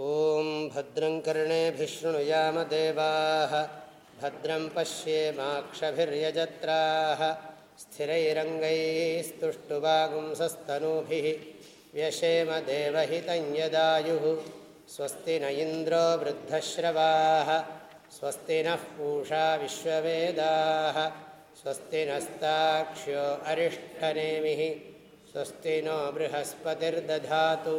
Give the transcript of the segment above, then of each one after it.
ॐ भद्रं कर्णेभिशृणुयामदेवाः भद्रं पश्येमाक्षभिर्यजत्राः स्थिरैरङ्गैस्तुष्टुवागुंसस्तनूभिः व्यशेमदेवहितं यदायुः स्वस्ति न इन्द्रो वृद्धश्रवाः स्वस्ति नः पूषा विश्ववेदाः स्वस्ति नस्ताक्ष्यो अरिष्ठनेमिः स्वस्ति नो बृहस्पतिर्दधातु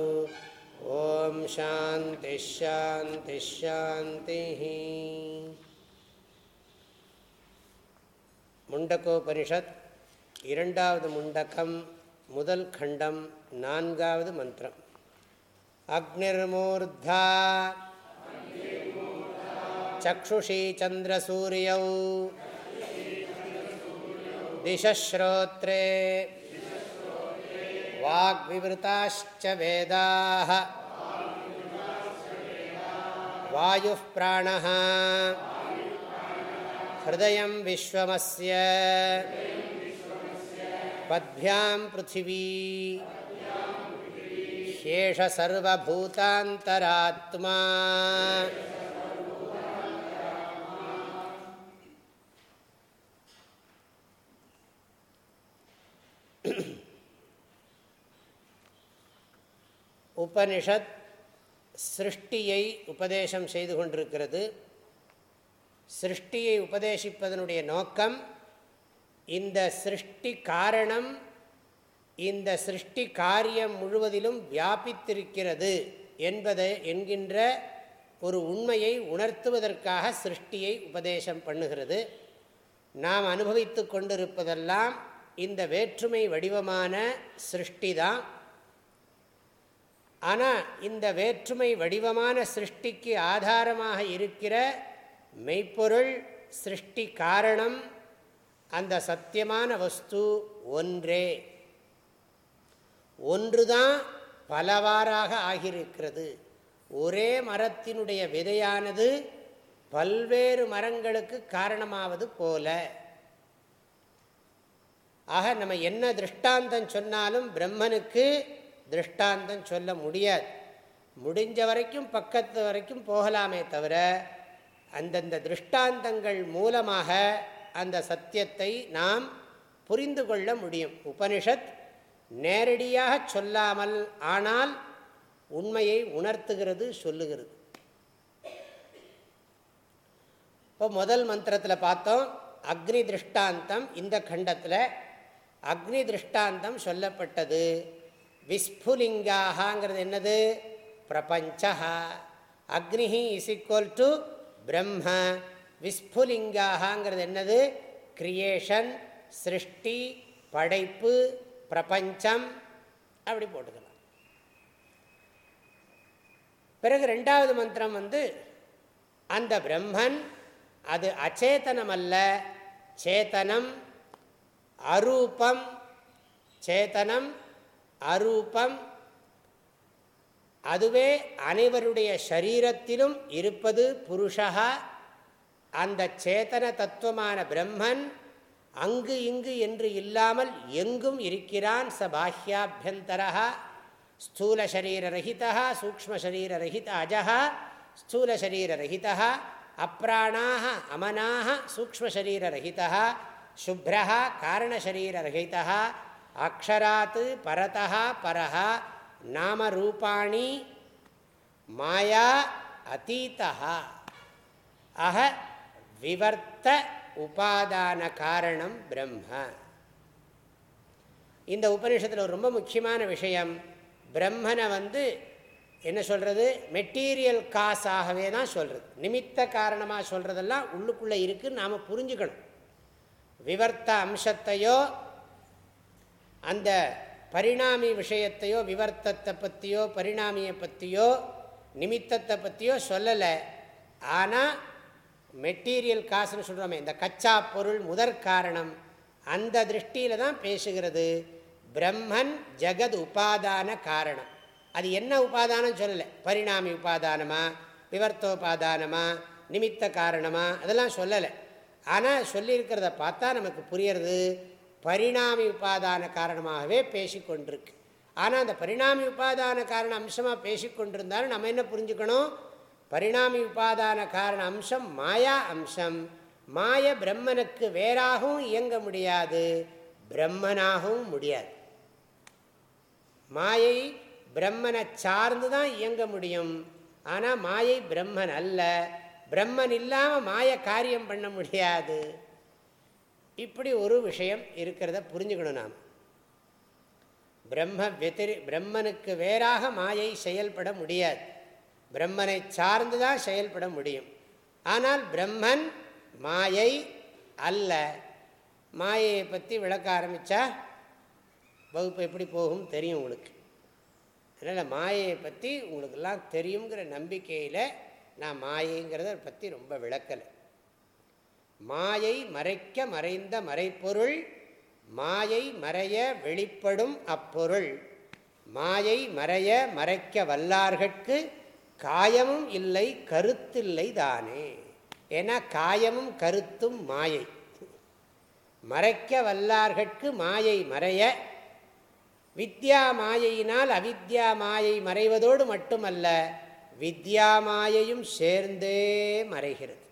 ॐ शान्तिश्शान्तिश्शान्तिः முண்டக்கோபனிஷத் இரண்டாவது முண்டக்கம் முதல் खण्डं நான்காவது மந்திரம் अग्निर्मूर्धा चक्षुषी चन्द्रसूर्यौ दिशश्रोत्रे वाग्विवृताश्च वेदाः। वायुः प्राणः। हृदयं विश्वमस्य। पद्भ्यां पृथिवी। ह्येष सर्वभूतान्तरात्मा உபனிஷத் சிருஷ்டியை உபதேசம் செய்து கொண்டிருக்கிறது. சிருஷ்டியை உபதேசிப்பதனுடைய நோக்கம் இந்த சிருஷ்டி காரணம் இந்த சிருஷ்டி காரியம் முழுவதிலும் வியாபித்திருக்கிறது என்பதை என்கின்ற ஒரு உண்மையை உணர்த்துவதற்காக சிருஷ்டியை உபதேசம் பண்ணுகிறது. நாம் அனுபவித்து கொண்டிருப்பதெல்லாம் இந்த வேற்றுமை வடிவமான சிருஷ்டி தான் ஆனால் இந்த வேற்றுமை வடிவமான சிருஷ்டிக்கு ஆதாரமாக இருக்கிற மெய்ப்பொருள் சிருஷ்டி காரணம் அந்த சத்தியமான வஸ்து ஒன்றே. ஒன்றுதான் பலவாறாக ஆகியிருக்கிறது. ஒரே மரத்தினுடைய விதையானது பல்வேறு மரங்களுக்கு காரணமாவது போல. ஆக நம்ம என்ன திருஷ்டாந்தம் சொன்னாலும் பிரம்மனுக்கு திருஷ்டாந்தம் சொல்ல முடியாது. முடிஞ்ச வரைக்கும் பக்கத்து வரைக்கும் போகலாமே தவிர அந்தந்த திருஷ்டாந்தங்கள் மூலமாக அந்த சத்தியத்தை நாம் புரிந்து கொள்ள முடியும். உபனிஷத் நேரடியாக சொல்லாமல் ஆனால் உண்மையை உணர்த்துகிறது சொல்லுகிறது. இப்போ முதல் மந்திரத்தில் பார்த்தோம் அக்னி திருஷ்டாந்தம் இந்த கண்டத்தில் அக்னி திருஷ்டாந்தம் சொல்லப்பட்டது. விஸ்புலிங்காகங்கிறது என்னது? பிரபஞ்சா அக்னி இஸ் ஈக்குவல் டு பிரம்ம. விஸ்புலிங்காகங்கிறது என்னது? கிரியேஷன் சிருஷ்டி படைப்பு பிரபஞ்சம். அப்படி போட்டுக்கலாம். பிறகு ரெண்டாவது மந்திரம் வந்து அந்த பிரம்மன் அது அச்சேதனம் அல்ல சேத்தனம் அரூபம் சேத்தனம் அரூபம் அதுவே அனைவருடைய சரீரத்திலும் இருப்பது புருஷா அந்த சேத்தன தத்துவமான பிரம்மன் அங்கு இங்கு என்று இல்லாமல் எங்கும் இருக்கிறான் ச பாஹ்யாபியந்தரா ஸ்தூல சரீரரகிதா சூக்மசரீரரகித அஜா ஸ்தூல சரீரரகிதா அப்ராணாக அமனாக சூக்மசரீரரகிதா சுப்ரா காரணசரீரரகிதா அக்ஷராத் பரதா பரஹா நாமரூபாணி மாயா அதீதா. அஹ விவர்த்த உபாதான காரணம் பிரம்ம. இந்த உபநிஷத்தில் ஒரு ரொம்ப முக்கியமான விஷயம் பிரம்மனை வந்து என்ன சொல்கிறது மெட்டீரியல் காசாகவே தான் சொல்கிறது நிமித்த காரணமாக சொல்கிறதெல்லாம் உள்ளுக்குள்ளே இருக்குன்னு நாம் புரிஞ்சுக்கணும். விவர்த்த அம்சத்தையோ அந்த பரிணாமி விஷயத்தையோ விவர்த்தத்தை பற்றியோ பரிணாமியை பற்றியோ நிமித்தத்தை பற்றியோ சொல்லலை. ஆனால் மெட்டீரியல் காசுன்னு சொல்கிறோமே இந்த கச்சா பொருள் முதற் காரணம் அந்த திருஷ்டியில் தான் பேசுகிறது. பிரம்மன் ஜெகத் உபாதான காரணம். அது என்ன உபாதானம் சொல்லலை? பரிணாமி உபாதானமா விவர்த்தோபாதானமா நிமித்த காரணமா அதெல்லாம் சொல்லலை. ஆனால் சொல்லியிருக்கிறத பார்த்தா நமக்கு புரியறது. பரிணாமி உபாதான காரணமாகவே பேசி கொண்டிருக்கு ஆனால் அந்த பரிணாமி உபாதான காரண அம்சமாக பேசிக்கொண்டிருந்தாலும் நம்ம என்ன புரிஞ்சுக்கணும்? பரிணாமி உபாதான காரண அம்சம் மாயா அம்சம். மாய பிரம்மனுக்கு வேறாகவும் இயங்க முடியாது பிரம்மனாகவும் முடியாது. மாயை பிரம்மனை சார்ந்து தான் இயங்க முடியும். ஆனால் மாயை பிரம்மன் அல்ல. பிரம்மன் இல்லாமல் மாய காரியம் பண்ண முடியாது. இப்படி ஒரு விஷயம் இருக்கிறத புரிஞ்சுக்கணும் நாம். பிரம்ம வெத்திரி பிரம்மனுக்கு வேறாக மாயை செயல்பட முடியாது. பிரம்மனை சார்ந்து தான் செயல்பட முடியும். ஆனால் பிரம்மன் மாயை அல்ல. மாயையை பற்றி விளக்க ஆரம்பித்தா வகுப்பு எப்படி போகும் தெரியும் உங்களுக்கு. அதனால் மாயையை பற்றி உங்களுக்கெல்லாம் தெரியுங்கிற நம்பிக்கையில் நான் மாயைங்கிறத பற்றி ரொம்ப விளக்கலை. மாயை மறைக்க மறைந்த மறைப்பொருள் மாயை மறைய வெளிப்படும் அப்பொருள். மாயை மறைய மறைக்க வல்லார்கட்கு காயமும் இல்லை கருத்தில்லை தானே. ஏன்னா காயமும் கருத்தும் மாயை. மறைக்க வல்லார்கட்கு மாயை மறைய வித்யா மாயையினால் அவித்யா மாயை மறைவதோடு மட்டுமல்ல வித்யா மாயையும் சேர்ந்தே மறைகிறது.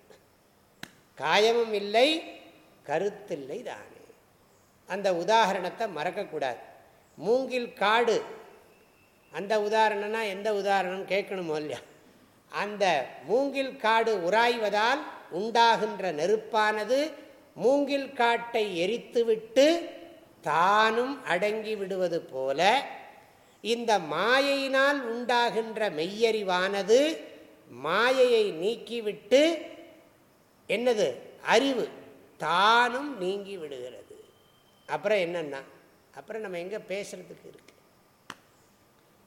காயமும் இல்லை கருத்தில்லை தானே அந்த உதாரணத்தை மறக்கக்கூடாது. மூங்கில் காடு அந்த உதாரணம்னா எந்த உதாரணம் கேட்கணுமோ இல்லையா? அந்த மூங்கில் காடு உராய்வதால் உண்டாகின்ற நெருப்பானது மூங்கில் காட்டை எரித்துவிட்டு தானும் அடங்கி விடுவது போல இந்த மாயையினால் உண்டாகின்ற மெய்யறிவானது மாயையை நீக்கிவிட்டு என்னது? அறிவு. தானும் நீங்கி விடுகிறது. அப்புறம் என்னென்னா அப்புறம் நம்ம எங்கே பேசுகிறதுக்கு இருக்கு?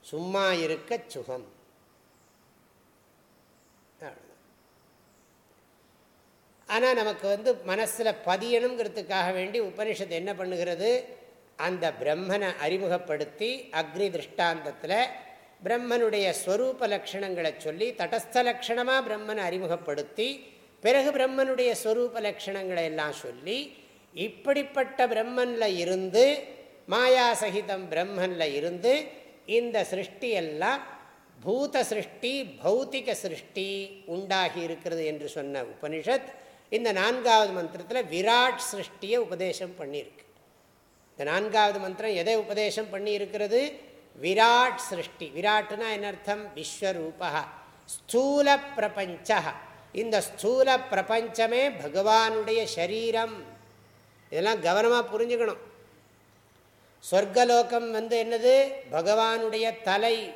சும்மா இருக்க சுகம். ஆனால் நமக்கு வந்து மனசில் பதியணுங்கிறதுக்காக வேண்டி உபனிஷத்து என்ன பண்ணுகிறது? அந்த பிரம்மனை அறிமுகப்படுத்தி அக்னி திருஷ்டாந்தத்தில் பிரம்மனுடைய ஸ்வரூப லக்ஷணங்களை சொல்லி தடஸ்த லக்ஷணமாக பிரம்மனை அறிமுகப்படுத்தி பிறகு பிரம்மனுடைய ஸ்வரூப லட்சணங்களை எல்லாம் சொல்லி இப்படிப்பட்ட பிரம்மனில் இருந்து மாயா சகிதம் பிரம்மனில் இருந்து இந்த சிருஷ்டி எல்லாம் பூத சிருஷ்டி பௌத்திக சிருஷ்டி உண்டாகி இருக்கிறது என்று சொன்ன உபனிஷத் இந்த நான்காவது மந்திரத்தில் விராட் சிருஷ்டியை உபதேசம் பண்ணியிருக்கு. இந்த நான்காவது மந்திரம் எதை உபதேசம் பண்ணியிருக்கிறது? விராட் சிருஷ்டி. விராட்னா என்ன அர்த்தம்? விஸ்வரூபா. ஸ்தூல பிரபஞ்ச இந்த ஸ்தூல பிரபஞ்சமே பகவானுடைய சரீரம். இதெல்லாம் கவனமாக புரிஞ்சுக்கணும். சொர்க்கலோகம் வந்து என்னது? பகவானுடைய தலை.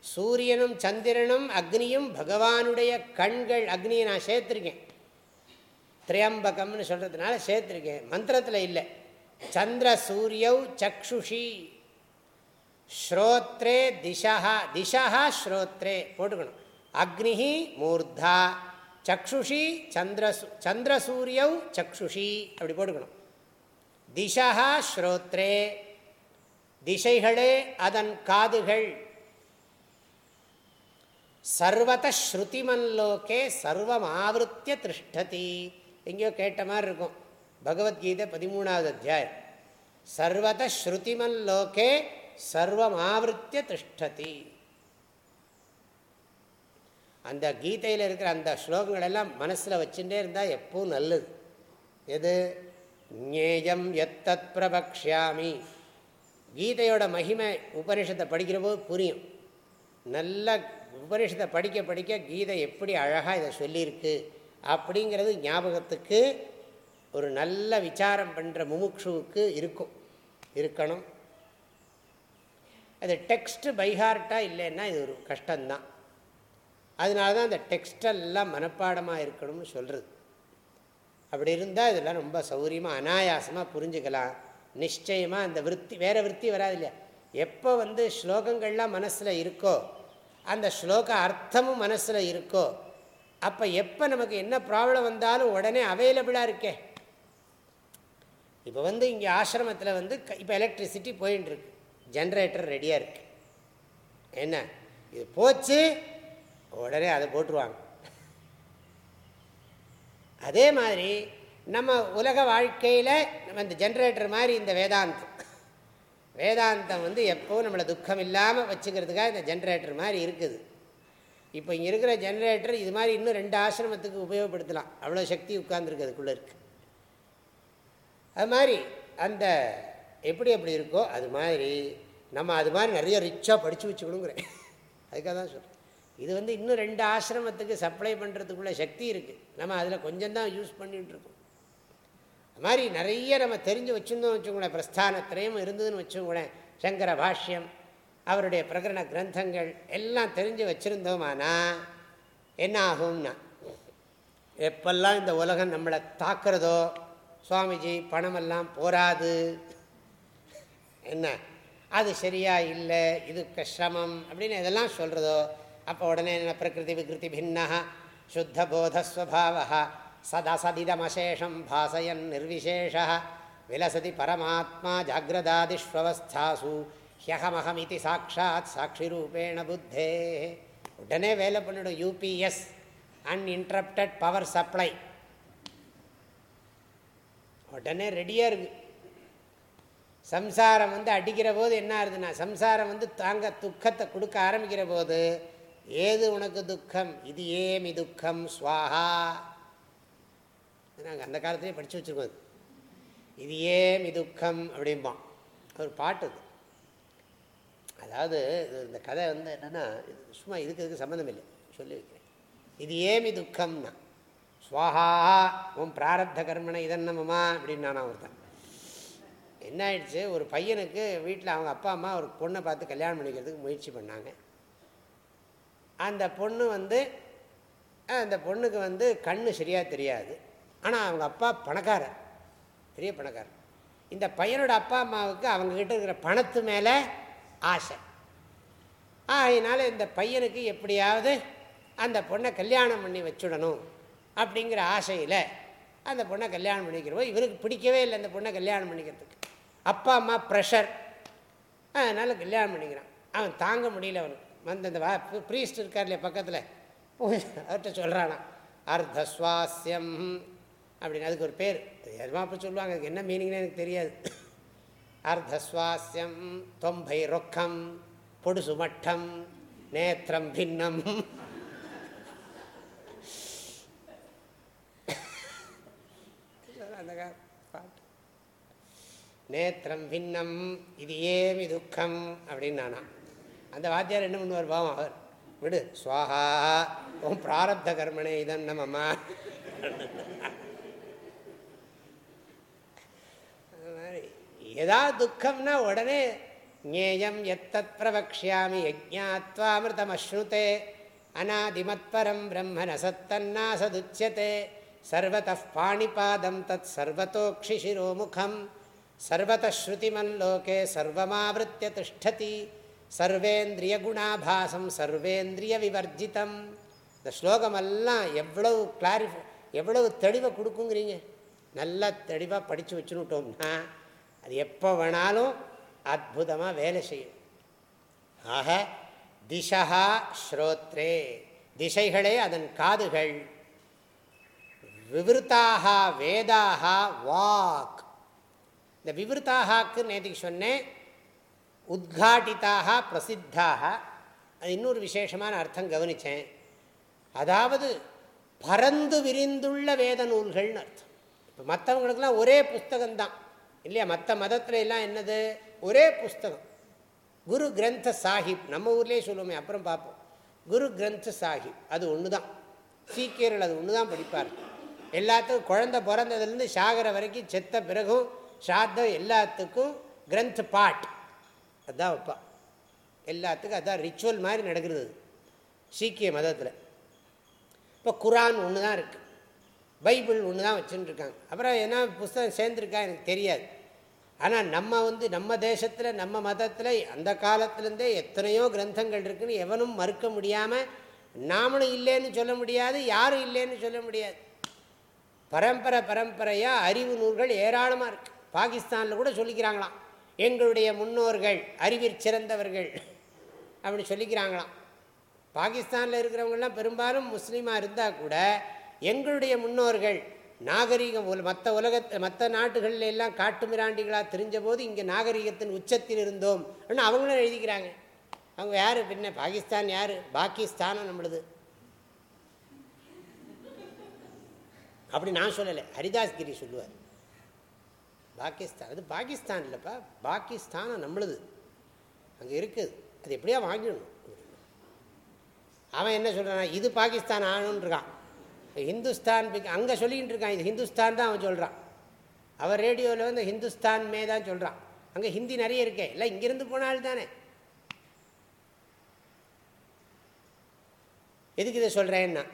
சூரியனும் சந்திரனும் அக்னியும் பகவானுடைய கண்கள். அக்னியை நான் சேர்த்துருக்கேன். திரையம்பகம்னு சொல்கிறதுனால சேர்த்துருக்கேன். மந்திரத்தில் இல்லை. சந்திர சூரியவ் சக்ஷுஷி. ஸ்ரோத்ரே திசா திசா ஸ்ரோத்ரே. போட்டுக்கணும். அக்னி மூர்தா சக்ஷுஷி சந்திரசு சந்திரசூரியௌ சக்ஷுஷி அப்படி போட்டுக்கணும். திசா ஸ்ரோத்ரே திசைகளே அதன் காதுகள். சர்வத ஸ்ருதிமன்லோகே சர்வம் ஆவருத்திய திருஷ்டதி. எங்கேயோ கேட்ட மாதிரி இருக்கும். பகவத்கீதை பதிமூணாவது அத்தியாயம். சர்வத ஸ்ருதிமன் லோகே சர்வம் ஆவருத்திய திஷ்டதி அந்த கீதையில் இருக்கிற அந்த ஸ்லோகங்கள் எல்லாம் மனசில் வச்சுட்டே இருந்தால் எப்பவும் நல்லது? எது? ஞேயம் எத்தத் பிரபக்ஷாமி கீதையோட மகிமை உபனிஷத்தை படிக்கிற போது புரியும். நல்ல உபனிஷத்தை படிக்க படிக்க கீதை எப்படி அழகாக இதை சொல்லியிருக்கு அப்படிங்கிறது ஞாபகத்துக்கு ஒரு நல்ல விசாரம் பண்ணுற முமுக்ஷுவுக்கு இருக்கும் இருக்கணும். அது டெக்ஸ்ட்டு பைஹார்ட்டாக இல்லைன்னா இது ஒரு கஷ்டம்தான். அதனால தான் அந்த டெக்ஸ்டெல்லாம் மனப்பாடமாக இருக்கணும்னு சொல்கிறது அப்படி இருந்தால் இதெல்லாம் ரொம்ப சௌகரியமாக அனாயாசமாக புரிஞ்சுக்கலாம். நிச்சயமாக அந்த விற்பி வேறு விற்பி வராது இல்லையா? எப்போ வந்து ஸ்லோகங்கள்லாம் மனசில் இருக்கோ அந்த ஸ்லோக அர்த்தமும் மனசில் இருக்கோ அப்போ எப்போ நமக்கு என்ன ப்ராப்ளம் வந்தாலும் உடனே அவைலபிளாக இருக்கே. இப்போ வந்து இங்கே ஆசிரமத்தில் வந்து இப்போ எலக்ட்ரிசிட்டி போயின்னு இருக்கு ஜென்ரேட்டர் ரெடியாக இருக்கு. என்ன? இது போச்சு உடனே அதை போட்டுருவாங்க. அதே மாதிரி நம்ம உலக வாழ்க்கையில் நம்ம இந்த ஜென்ரேட்டர் மாதிரி இந்த வேதாந்தம். வேதாந்தம் வந்து எப்போவும் நம்மளை துக்கம் இல்லாமல் வச்சுக்கிறதுக்காக இந்த ஜென்ரேட்டர் மாதிரி இருக்குது. இப்போ இங்கே இருக்கிற ஜென்ரேட்டர் இது மாதிரி இன்னும் ரெண்டு ஆசிரமத்துக்கு உபயோகப்படுத்தலாம். அவ்வளோ சக்தி உட்கார்ந்துருக்கு அதுக்குள்ளே இருக்குது அது மாதிரி அந்த எப்படி எப்படி இருக்கோ அது மாதிரி நம்ம அது மாதிரி நிறைய ரிச்சாக படித்து வச்சுக்கணுங்கிறேன். அதுக்காக தான் சொல்கிறேன் இது வந்து இன்னும் ரெண்டு ஆசிரமத்துக்கு சப்ளை பண்ணுறதுக்குள்ள சக்தி இருக்குது நம்ம அதில் கொஞ்சம்தான் யூஸ் பண்ணிகிட்ருக்கோம் அது மாதிரி நிறைய நம்ம தெரிஞ்சு வச்சுருந்தோம் வச்சுக்கோங்களேன். பிரஸ்தானத்திரையும் இருந்ததுன்னு வச்சுக்கோங்களேன். சங்கர பாஷ்யம் அவருடைய பிரகரண கிரந்தங்கள் எல்லாம் தெரிஞ்சு வச்சுருந்தோமானா என்ன ஆகும்னா எப்பெல்லாம் இந்த உலகம் நம்மளை தாக்குறதோ சுவாமிஜி பணமெல்லாம் போராது. என்ன? அது சரியா இல்லை இது கஷ்டமம் அப்படின்னு இதெல்லாம் சொல்கிறதோ அப்போ உடனே என்ன பிரகிருதி விகிருதி பின்னா சுத்த போதஸ்வபாவா சதா சதிதமசேஷம் பாசயன் நிர்விசேஷ விலசதி பரமாத்மா ஜாகிரதாதிஷ்வஸ்தாசு ஹியகமஹமிதி சாட்சாத் சாட்சிரூபேண புத்தே உடனே வேலை பண்ணிடும் யூபிஎஸ் அன்இன்டரப்டட் பவர் சப்ளை உடனே ரெடியாக இருக்கு சம்சாரம் வந்து அடிக்கிற போது என்ன ஆகுதுன்னா சம்சாரம் வந்து தாங்க துக்கத்தை கொடுக்க ஆரம்பிக்கிற போது ஏது உனக்கு துக்கம்? இது ஏமி துக்கம் ஸ்வாஹா நாங்கள் அந்த காலத்திலே படித்து வச்சுருக்கோம் இது ஏமி துக்கம் அப்படிம்பான். ஒரு பாட்டு அது. அதாவது இந்த கதை வந்து என்னென்னா சும்மா இதுக்கு இதுக்கு சம்மந்தம் இல்லை. சொல்லி வைக்கிறேன். இது ஏமி துக்கம்னா ஸ்வாஹா உன் பிராரப்த கர்மனை இதன்னமமா அப்படின்னு நானா ஒருத்தன். என்ன ஆயிடுச்சு? ஒரு பையனுக்கு வீட்டில் அவங்க அப்பா அம்மா ஒரு பொண்ணை பார்த்து கல்யாணம் பண்ணிக்கிறதுக்கு முயற்சி பண்ணாங்க. அந்த பொண்ணு வந்து அந்த பொண்ணுக்கு வந்து கண்ணு சரியாக தெரியாது. ஆனால் அவங்க அப்பா பணக்காரர். பெரிய பணக்காரர். இந்த பையனோட அப்பா அம்மாவுக்கு அவங்கக்கிட்ட இருக்கிற பணத்து மேலே ஆசை. அதனால் இந்த பையனுக்கு எப்படியாவது அந்த பொண்ணை கல்யாணம் பண்ணி வச்சுடணும் அப்படிங்கிற ஆசையில் அந்த பொண்ணை கல்யாணம் பண்ணிக்கிறப்போ இவருக்கு பிடிக்கவே இல்லை அந்த பொண்ணை கல்யாணம் பண்ணிக்கிறதுக்கு. அப்பா அம்மா ப்ரெஷர் அதனால் கல்யாணம் பண்ணிக்கிறான். அவன் தாங்க முடியல அவனுக்கு. அந்த வா ப்ரீஸ்ட் இருக்கார் இல்லையா பக்கத்தில்? அவர்கிட்ட சொல்கிறானா அர்த்தஸ்வாசியம் அப்படின்னு. அதுக்கு ஒரு பேர். எதுமா அப்படி சொல்லுவாங்க? அதுக்கு என்ன மீனிங்னு எனக்கு தெரியாது. அர்த்தஸ்வாசியம் தொம்பை ரொக்கம் பொடுசு மட்டம் நேத்திரம் பின்னம். அந்த பாட்டு. நேத்திரம் பின்னம் இது ஏமி துக்கம் அப்படின்னு நானா அந்த வாத்தியார் என்ன பண்ணுவார்? பாவம் அவர் விடு. சுவாகா உன் பிராரப்த கர்மனே இதன் நம்மம்மா எதா துக்கம்னா உடனே ஞேயம் எத்தத் பிரவக்ஷாமி யஜ்ஞாத்வாமிருதம் அஸ்னுதே அநாதிமத்பரம் பிரம்ம நசத்தன்னாசதுச்சியதே சர்வத பாணிபாதம் தத் சர்வத்தோக்ஷிசிரோமுகம் சர்வதஸ்ருதிமல்லோகே சர்வமாவிருத்திய திஷ்டதி சர்வேந்திரிய குணாபாசம் சர்வேந்திரிய விவர்ஜிதம் இந்த ஸ்லோகமெல்லாம் எவ்வளவு கிளாரிஃபை எவ்வளவு தெளிவை கொடுக்குங்கிறீங்க. நல்லா தெளிவாக படித்து வச்சுனுட்டோம்னா அது எப்போ வேணாலும் அற்புதமாக வேலை செய்யும். ஆக திசா ஸ்ரோத்ரே. திசைகளே அதன் காதுகள். விவருத்தாக வேதாக வாக். இந்த விவருத்தாகாக்கு நேற்றுக்கு சொன்னேன். உத்காட்டிதாக பிரசித்தாக. இன்னொரு விசேஷமான அர்த்தம் கவனித்தேன் அதாவது பறந்து விரிந்துள்ள வேத நூல்கள்னு அர்த்தம். இப்போ மற்றவங்களுக்கெல்லாம் ஒரே புஸ்தகம்தான். இல்லையா? மற்ற மதத்துல எல்லாம் என்னது? ஒரே புஸ்தகம். குரு கிரந்த சாஹிப். நம்ம ஊர்லேயே சொல்லுவோமே அப்புறம் பார்ப்போம். குரு கிரந்த சாஹிப். அது ஒன்று தான் சீக்கியர்கள் அது ஒன்று தான் படிப்பார். எல்லாத்துக்கும் குழந்த பிறந்ததுலேருந்து சாகர வரைக்கும் செத்த பிறகும் சாத்தம் எல்லாத்துக்கும் கிரந்த பாட். அதுதான் வைப்பான் எல்லாத்துக்கும் அதுதான் ரிச்சுவல் மாதிரி நடக்கிறது சீக்கிய மதத்தில். இப்போ குரான் ஒன்று தான் இருக்குது பைபிள் ஒன்று தான் வச்சுட்டுருக்காங்க அப்புறம் என்ன புஸ்தகம் சேர்ந்துருக்கா எனக்கு தெரியாது. ஆனால் நம்ம வந்து நம்ம தேசத்தில் நம்ம மதத்தில் அந்த காலத்துலேருந்தே எத்தனையோ கிரந்தங்கள் இருக்குதுன்னு எவனும் மறுக்க முடியாமல் நாமளும் இல்லைன்னு சொல்ல முடியாது யாரும் இல்லைன்னு சொல்ல முடியாது. பரம்பரை பரம்பரையாக அறிவு நூல்கள் ஏராளமாக இருக்குது பாகிஸ்தானில் கூட சொல்லிக்கிறாங்களாம். எங்களுடைய முன்னோர்கள் அறிவிற் சிறந்தவர்கள் அப்படின்னு சொல்லிக்கிறாங்களாம். பாகிஸ்தானில் இருக்கிறவங்கெல்லாம் பெரும்பாலும் முஸ்லீமாக இருந்தால் கூட எங்களுடைய முன்னோர்கள் நாகரீகம் மற்ற உலகத்தை மற்ற நாடுகளில் எல்லாம் காட்டு மிராண்டிகளாக தெரிஞ்ச போது இங்கே நாகரீகத்தின் உச்சத்தில் இருந்தோம் அப்படின்னு அவங்களும் எழுதிக்கிறாங்க. அவங்க யார்? பின்ன பாகிஸ்தான் யார்? பாகிஸ்தானம் நம்மளுது. அப்படி நான் சொல்லலை. ஹரிதாஸ்கிரி சொல்லுவார். பாகிஸ்தான். அது பாகிஸ்தான் இல்லைப்பா. பாகிஸ்தானை நம்மளுது. அங்கே இருக்குது. அது எப்படியா வாங்கிடணும்? அவன் என்ன சொல்கிறான் இது பாகிஸ்தான் ஆகணுன்றான் ஹிந்துஸ்தான் அங்கே சொல்லிக்கிட்டு இருக்கான் இது ஹிந்துஸ்தான் தான் அவன் சொல்கிறான் அவன் ரேடியோவில் வந்து ஹிந்துஸ்தான் மே தான் சொல்கிறான் அங்கே ஹிந்தி நிறைய இருக்கே. இல்லை இங்கேருந்து போனால் தானே. எதுக்கு இதை சொல்கிறேன்னா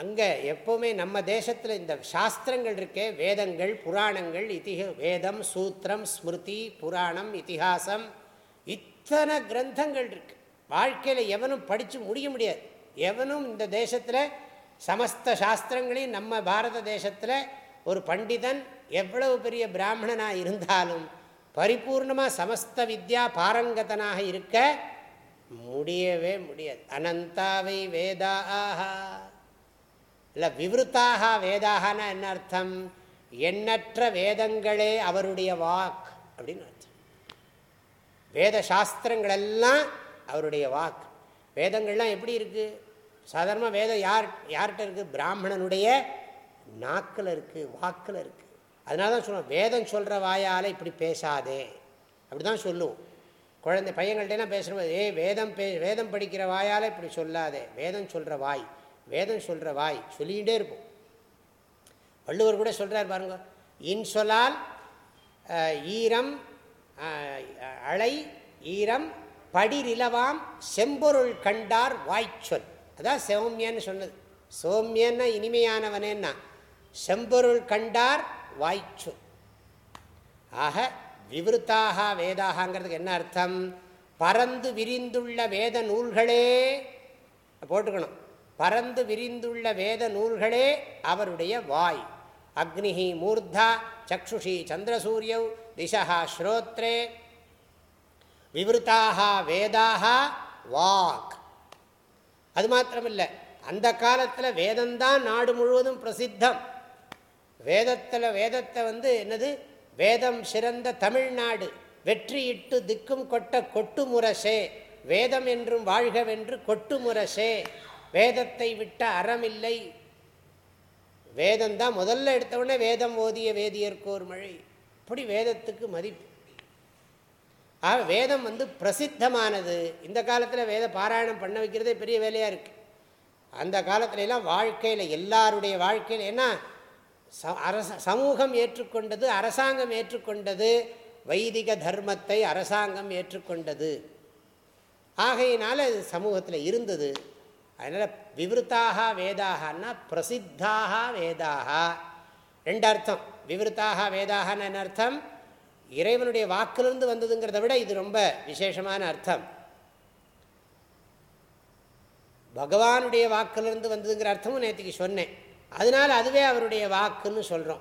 அங்கே எப்போவுமே நம்ம தேசத்தில் இந்த சாஸ்திரங்கள் இருக்கே வேதங்கள் புராணங்கள் இதிக வேதம் சூத்திரம் ஸ்மிருதி புராணம் இத்திஹாசம் இத்தனை கிரந்தங்கள் இருக்குது வாழ்க்கையில் எவனும் படித்து முடிய முடியாது. எவனும் இந்த தேசத்தில் சமஸ்த சாஸ்திரங்களையும் நம்ம பாரத தேசத்தில் ஒரு பண்டிதன் எவ்வளவு பெரிய பிராமணனாக இருந்தாலும் பரிபூர்ணமாக சமஸ்த வித்யா பாரங்கதனாக இருக்க முடியவே முடியாது. அனந்தாவை வேதா ஆஹா இல்லை விவருத்தாக வேதாகனா என்ன அர்த்தம்? எண்ணற்ற வேதங்களே அவருடைய வாக் அப்படின்னு அர்த்தம். வேத சாஸ்திரங்கள் எல்லாம் அவருடைய வாக். வேதங்கள்லாம் எப்படி இருக்குது சாதாரணமாக வேதம் யார் யார்கிட்ட இருக்குது பிராமணனுடைய நாக்கில் இருக்குது வாக்கில் இருக்குது அதனால தான் சொல்லுவோம் வேதம் சொல்கிற வாயால் இப்படி பேசாதே. அப்படி தான் சொல்லுவோம். குழந்தை பையங்கள்டெல்லாம் பேசுகிறோம் ஏ வேதம் பே வேதம் படிக்கிற வாயால் இப்படி சொல்லாதே. வேதம் சொல்கிற வாய். வேதம் சொல்கிற வாய் சொல்லிக்கிட்டே இருப்போம். வள்ளுவர் கூட சொல்கிறார் பாருங்க இன்சொலால் ஈரம் அலை ஈரம் படிரிலவாம் செம்பொருள் கண்டார் வாய்ச்சொல். அதான் சௌமியன்னு சொன்னது. சௌமியன்னா இனிமையானவனேன்னா செம்பொருள் கண்டார் வாய்ச்சொல். ஆக விவருத்தாக வேதாகங்கிறதுக்கு என்ன அர்த்தம்? பறந்து விரிந்துள்ள வேத நூல்களே போட்டுக்கணும். பறந்து விரிந்துள்ள வேத நூல்களே அவருடைய வாய். அக்னிஹி மூர்தா சக்ஷுஷி சந்திரசூரியவ் திசா ஸ்ரோத்ரே. விவருத்தாக வேதாக வாக். அது மாத்திரமில்லை அந்த காலத்தில் வேதம்தான் நாடு முழுவதும் பிரசித்தம். வேதத்தில் வேதத்தை வந்து என்னது? வேதம் சிறந்த தமிழ்நாடு. வெற்றியிட்டு திக்கும் கொட்ட கொட்டு முரசே வேதம் என்றும் வாழ்கவென்று கொட்டு முரசே வேதத்தை விட்ட அறமில்லை. வேதம் தான் முதல்ல எடுத்தவுடனே வேதம் ஓதிய வேதியர்கோர் மழை. இப்படி வேதத்துக்கு மதிப்பு. ஆக வேதம் வந்து பிரசித்தமானது. இந்த காலத்தில் வேத பாராயணம் பண்ண வைக்கிறதே பெரிய வேலையாக இருக்குது அந்த காலத்துலலாம் வாழ்க்கையில் எல்லாருடைய வாழ்க்கையில் ஏன்னா அரச சமூகம் ஏற்றுக்கொண்டது அரசாங்கம் ஏற்றுக்கொண்டது வைதிக தர்மத்தை அரசாங்கம் ஏற்றுக்கொண்டது. ஆகையினால அது சமூகத்தில் இருந்தது. அதனால் விவருத்தாக வேதாகனா பிரசித்தாக வேதாக. ரெண்டு அர்த்தம். விவருத்தாக வேதாகன்னு என்ன அர்த்தம்? இறைவனுடைய வாக்கிலிருந்து வந்ததுங்கிறத விட இது ரொம்ப விசேஷமான அர்த்தம். பகவானுடைய வாக்கிலிருந்து வந்ததுங்கிற அர்த்தமும் நேற்றுக்கு சொன்னேன். அதனால் அதுவே அவருடைய வாக்குன்னு சொல்கிறோம்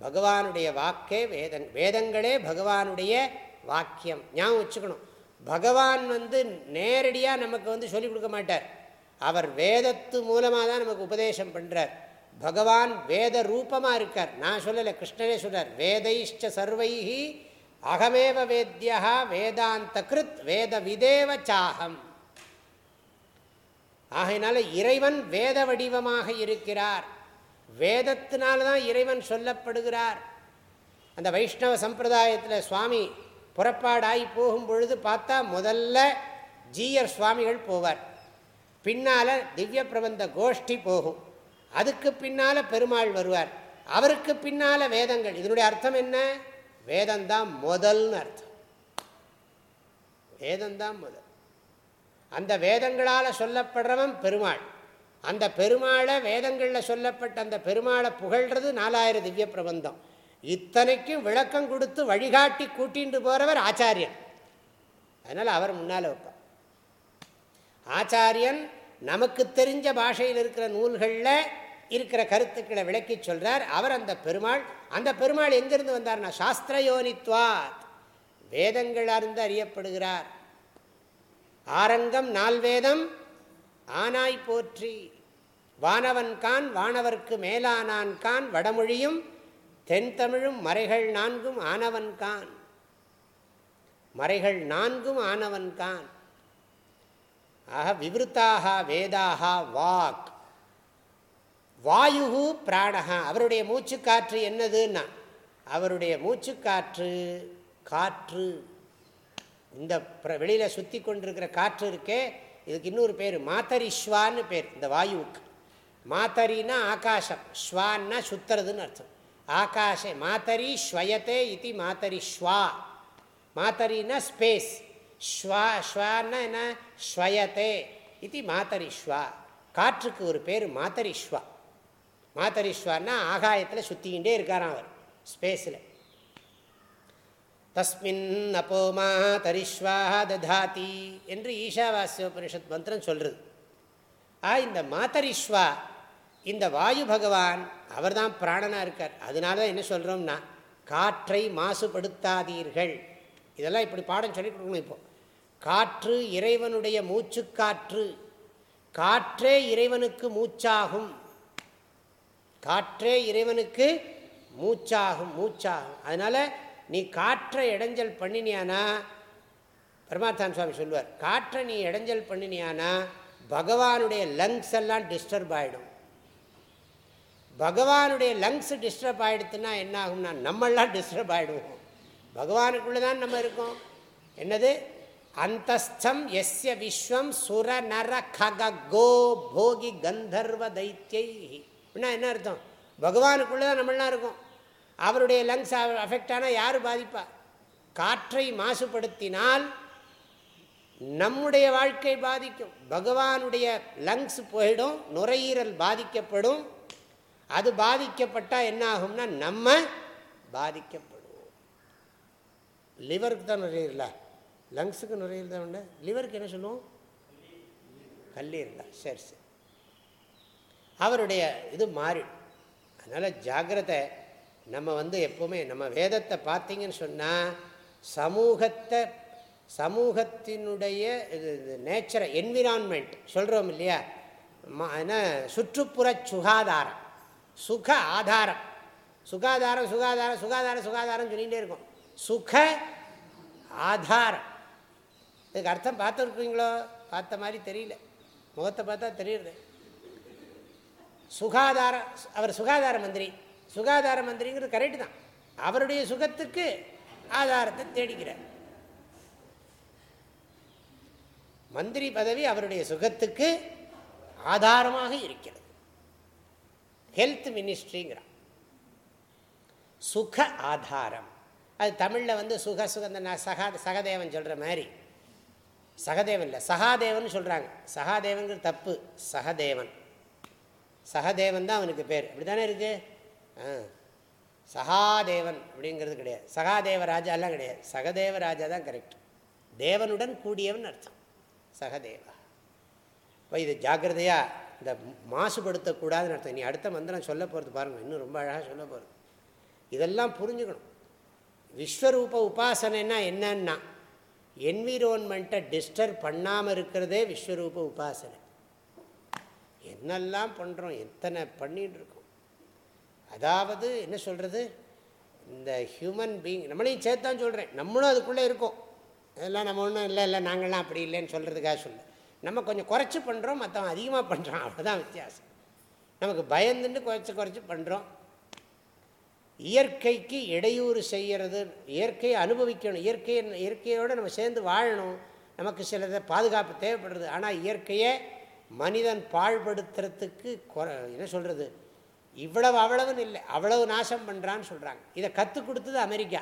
பகவானுடைய வாக்கே வேதங் வேதங்களே பகவானுடைய வாக்கியம். ஞாபகம் வச்சுக்கணும். பகவான் வந்து நேரடியாக நமக்கு வந்து சொல்லிக் கொடுக்க மாட்டார். அவர் வேதத்து மூலமாக தான் நமக்கு உபதேசம் பண்ணுறார் பகவான் வேத ரூபமாக இருக்கார். நான் சொல்லலை கிருஷ்ணனே சொல்கிறார் வேதைஷ்ட சர்வைஹி அகமேவ வேத்யா வேதாந்த கிருத் வேத விதேவ சாகம் ஆகையினால இறைவன் வேத வடிவமாக இருக்கிறார். வேதத்தினால்தான் இறைவன் சொல்லப்படுகிறார். அந்த வைஷ்ணவ சம்பிரதாயத்தில் சுவாமி புறப்பாடாகி போகும் பொழுது பார்த்தா முதல்ல ஜீயர் சுவாமிகள் போவார். பின்னால் திவ்ய பிரபந்த கோஷ்டி போகும். அதுக்கு பின்னால் பெருமாள் வருவார். அவருக்கு பின்னால் வேதங்கள். இதனுடைய அர்த்தம் என்ன? வேதந்தான் முதல்னு அர்த்தம். வேதந்தான் முதல். அந்த வேதங்களால் சொல்லப்படுறவன் பெருமாள். அந்த பெருமாளை வேதங்களில் சொல்லப்பட்ட அந்த பெருமாளை புகழ்றது நாலாயிரம் திவ்ய பிரபந்தம். இத்தனைக்கும் விளக்கம் கொடுத்து வழிகாட்டி கூட்டிகிட்டு போகிறவர் ஆச்சாரியன் அதனால் அவர் முன்னால் வைப்பார். ஆச்சாரியன் நமக்கு தெரிஞ்ச பாஷையில் இருக்கிற நூல்களில் இருக்கிற கருத்துக்களை விளக்கி சொல்கிறார் அவர் அந்த பெருமாள். அந்த பெருமாள் எங்கிருந்து வந்தார்னா சாஸ்திரயோனித்வாத் அறிந்து அறியப்படுகிறார். ஆரங்கம் நால்வேதம் ஆனாய் போற்றி வானவன்கான் வானவர்க்கு மேலானான்கான் வடமொழியும் தென்தமிழும் மறைகள் நான்கும் ஆனவன்கான் மறைகள் நான்கும் ஆனவன்கான் ஆக விவருத்தாக வேதாக வாக். வாயு பிராணகா அவருடைய மூச்சுக்காற்று என்னதுன்னா அவருடைய மூச்சுக்காற்று காற்று. இந்த வெளியில் சுற்றி கொண்டிருக்கிற காற்று இருக்கே இதுக்கு இன்னொரு பேர் மாத்தரிஷ்வான்னு பேர் இந்த வாயுவுக்கு. மாத்தரின்னா ஆகாசம் ஸ்வான்னா சுத்துறதுன்னு அர்த்தம். ஆகாஷே மாத்தரி ஸ்வயத்தே இது மாத்தரி ஸ்வா மாத்தரின்னா ஸ்பேஸ். ஸ்வா ஸ்வான்னா என்ன? ஸ்வயத்தே. இது மாத்தரிஸ்வா காற்றுக்கு ஒரு பேர் மாத்தரிஸ்வா மாத்தரிஸ்வான்னா ஆகாயத்தில் சுற்றிக்கிட்டே இருக்காராம் அவர் ஸ்பேஸில். தஸ்மின் அப்போ மாதரிஸ்வா ததாதி என்று ஈஷாவாசியோபனிஷத் மந்திரம் சொல்கிறது ஆ இந்த மாத்தரிஸ்வா இந்த வாயு பகவான் அவர் தான் பிராணனாக இருக்கார். அதனால தான் என்ன சொல்கிறோம்னா காற்றை மாசுபடுத்தாதீர்கள். இதெல்லாம் இப்படி பாடம் சொல்லி கொடுக்கணும் இப்போ. காற்று இறைவனுடைய மூச்சு காற்று காற்றே இறைவனுக்கு மூச்சாகும். காற்றே இறைவனுக்கு மூச்சாகும் மூச்சாகும். அதனால் நீ காற்றை இடைஞ்சல் பண்ணினியானா? பரமாத்தான் சுவாமி சொல்லுவார் காற்றை நீ இடைஞ்சல் பண்ணினியானா? பகவானுடைய லங்ஸ் எல்லாம் டிஸ்டர்ப் ஆகிடும் பகவானுடைய லங்ஸ் டிஸ்டர்ப் ஆகிடுச்சுன்னா என்ன ஆகும்னா நம்மெல்லாம் டிஸ்டர்ப் ஆகிடுவோம் பகவானுக்குள்ளே தான் நம்ம இருக்கோம். என்னது? அந்தஸ்தம் எஸ்ய விஸ்வம் சுர நர கோ போகி கந்தர்வ தைத்தியை என்ன அர்த்தம்? பகவானுக்குள்ளே தான் நம்மளாம் இருக்கும். அவருடைய லங்ஸ் அஃபெக்ட் ஆனால் யார் பாதிப்பா? காற்றை மாசுபடுத்தினால் நம்முடைய வாழ்க்கை பாதிக்கும். பகவானுடைய லங்ஸ் போயிடும் நுரையீரல் பாதிக்கப்படும். அது பாதிக்கப்பட்டால் என்ன ஆகும்னா நம்ம பாதிக்கப்படும். லிவருக்கு தான் நுரையீரலா லங்ஸுக்கு நுரையீரல் தான் உண்டு லிவருக்கு என்ன சொல்லுவோம்? கல்லீரலா சரி சரி. அவருடைய இது மாறி. அதனால் ஜாகிரதை நம்ம வந்து எப்போவுமே நம்ம வேதத்தை பார்த்தீங்கன்னு சொன்னால் சமூகத்தை சமூகத்தினுடைய இது நேச்சரை என்விரான்மெண்ட் சொல்கிறோம் இல்லையா? என்ன? சுற்றுப்புற சுகாதாரம். சுக ஆதாரம். சுகாதாரம் சுகாதாரம் சுகாதாரம் சுகாதாரம் சொல்லிகிட்டே இருக்கும். சுக ஆதாரம். இதுக்கு அர்த்தம் பார்த்துருக்கீங்களோ? பார்த்த மாதிரி தெரியல. முகத்தை பார்த்தா தெரியுது சுகாதார அவர் சுகாதார மந்திரி. சுகாதார மந்திரிங்கிறது கரெக்டு தான். அவருடைய சுகத்துக்கு ஆதாரத்தை தேடிக்கிறார். மந்திரி பதவி அவருடைய சுகத்துக்கு ஆதாரமாக இருக்கிறது. ஹெல்த் மினிஸ்ட்ரிங்கிறான் சுக ஆதாரம். அது தமிழில் வந்து சுக சுகந்த சகா சகதேவன் சொல்கிற மாதிரி. சகதேவன் இல்லை சகாதேவன் சொல்கிறாங்க சகாதேவன்கிற தப்பு. சகதேவன். சகதேவன் தான் அவனுக்கு பேர். அப்படி தானே இருக்குது சகாதேவன் அப்படிங்கிறது கிடையாது. சகாதேவ ராஜாலாம் கிடையாது. சகதேவ ராஜா தான் கரெக்ட் தேவனுடன் கூடியவன் அர்த்தம். சகதேவா. இப்போ இது ஜாக்கிரதையாக இந்த மாசுபடுத்தக்கூடாதுன்னு அர்த்தம். நீ அடுத்த மந்திரம் சொல்ல போகிறது பாருங்கள் இன்னும் ரொம்ப அழகாக சொல்ல போகிறது இதெல்லாம் புரிஞ்சுக்கணும். விஸ்வரூப உபாசனைன்னா என்னன்னா என்விரோன்மெண்ட்டை டிஸ்டர்ப் பண்ணாமல் இருக்கிறதே விஸ்வரூப உபாசனை. என்னெல்லாம் பண்ணுறோம் எத்தனை பண்ணிகிட்டு இருக்கோம். அதாவது என்ன சொல்கிறது இந்த ஹியூமன் பீயிங் நம்மளையும் சேர்த்து தான் சொல்கிறேன் நம்மளும் அதுக்குள்ளே இருக்கோம். அதெல்லாம் நம்ம ஒன்றும் இல்லை இல்லை நாங்கள்லாம் அப்படி இல்லைன்னு சொல்கிறதுக்காக சொல்ல. நம்ம கொஞ்சம் குறைச்சி பண்ணுறோம் மற்றவன் அதிகமாக பண்ணுறான் அவ்வளோதான் வித்தியாசம். நமக்கு பயந்துட்டு குறைச்சி குறைச்சி பண்ணுறோம் இயற்கைக்கு இடையூறு செய்கிறது இயற்கையை அனுபவிக்கணும் இயற்கையை இயற்கையோடு நம்ம சேர்ந்து வாழணும். நமக்கு சிலதை பாதுகாப்பு தேவைப்படுறது. ஆனால் இயற்கையை மனிதன் பாழ்படுத்துறதுக்கு என்ன சொல்கிறது இவ்வளவு அவ்வளவுன்னு இல்லை. அவ்வளவு நாசம் பண்ணுறான்னு சொல்கிறாங்க இதை கற்றுக் கொடுத்தது அமெரிக்கா.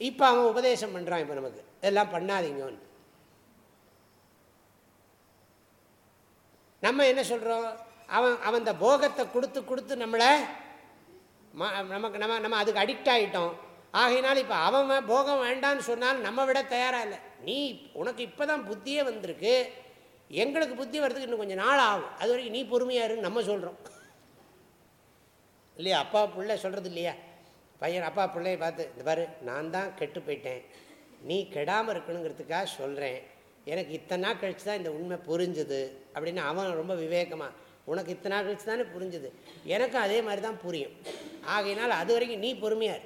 இப்போ அவன் உபதேசம் பண்ணுறான் இப்போ நமக்கு. இதெல்லாம் பண்ணாதீங்கன்னு. நம்ம என்ன சொல்கிறோம் அவன் அவன் இந்த போகத்தை கொடுத்து கொடுத்து நம்மளை நமக்கு நம்ம நம்ம அதுக்கு அடிக்ட் ஆகிட்டோம் ஆகையினால் இப்போ அவன் போகம் வேண்டான்னு சொன்னாலும் நம்ம விட தயாராக இல்லை. நீ உனக்கு இப்போ தான் புத்தியே வந்திருக்கு. எங்களுக்கு புத்தி வர்றதுக்கு இன்னும் கொஞ்சம் நாள் ஆகும். அது வரைக்கும் நீ பொறுமையாக இருன்னு நம்ம சொல்கிறோம் இல்லையா? அப்பா பிள்ளை சொல்கிறது இல்லையா? பையன் அப்பா பிள்ளைய பார்த்து இந்த பாரு நான் தான் கெட்டு போயிட்டேன். நீ கெடாமல் இருக்கணுங்கிறதுக்காக சொல்கிறேன் எனக்கு இத்தனை நாள் கழித்து தான் இந்த உண்மை புரிஞ்சுது. அப்படின்னு அவன் ரொம்ப விவேகமாக உனக்கு இத்தனை நாள் கழிச்சு தானே புரிஞ்சுது? எனக்கும் அதே மாதிரி தான் புரியும். ஆகையினால் அது வரைக்கும் நீ பொறுமையார்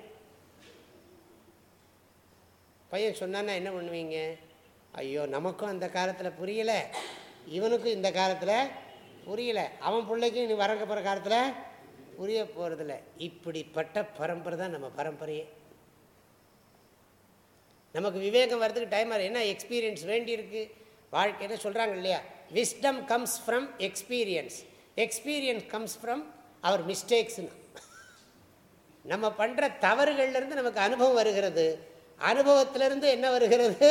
பையன் சொன்னான்னா என்ன பண்ணுவீங்க? ஐயோ நமக்கும் அந்த காலத்தில் புரியலை. இவனுக்கும் இந்த காலத்தில் புரியலை. அவன் பிள்ளைக்கும் நீ வரங்க போகிற காலத்தில் புரிய போகிறதில்ல இப்படிப்பட்ட பரம்பரை தான் நம்ம பரம்பரையே. நமக்கு விவேகம் வர்றதுக்கு டைம் ஆகுது என்ன? எக்ஸ்பீரியன்ஸ் வேண்டியிருக்கு. வாழ்க்கைன்னு சொல்கிறாங்க இல்லையா? Wisdom comes from experience experience comes from our மிஸ்டேக்ஸ்னு நம்ம பண்ணுற தவறுகள்லேருந்து நமக்கு அனுபவம் வருகிறது. அனுபவத்திலிருந்து என்ன வருகிறது?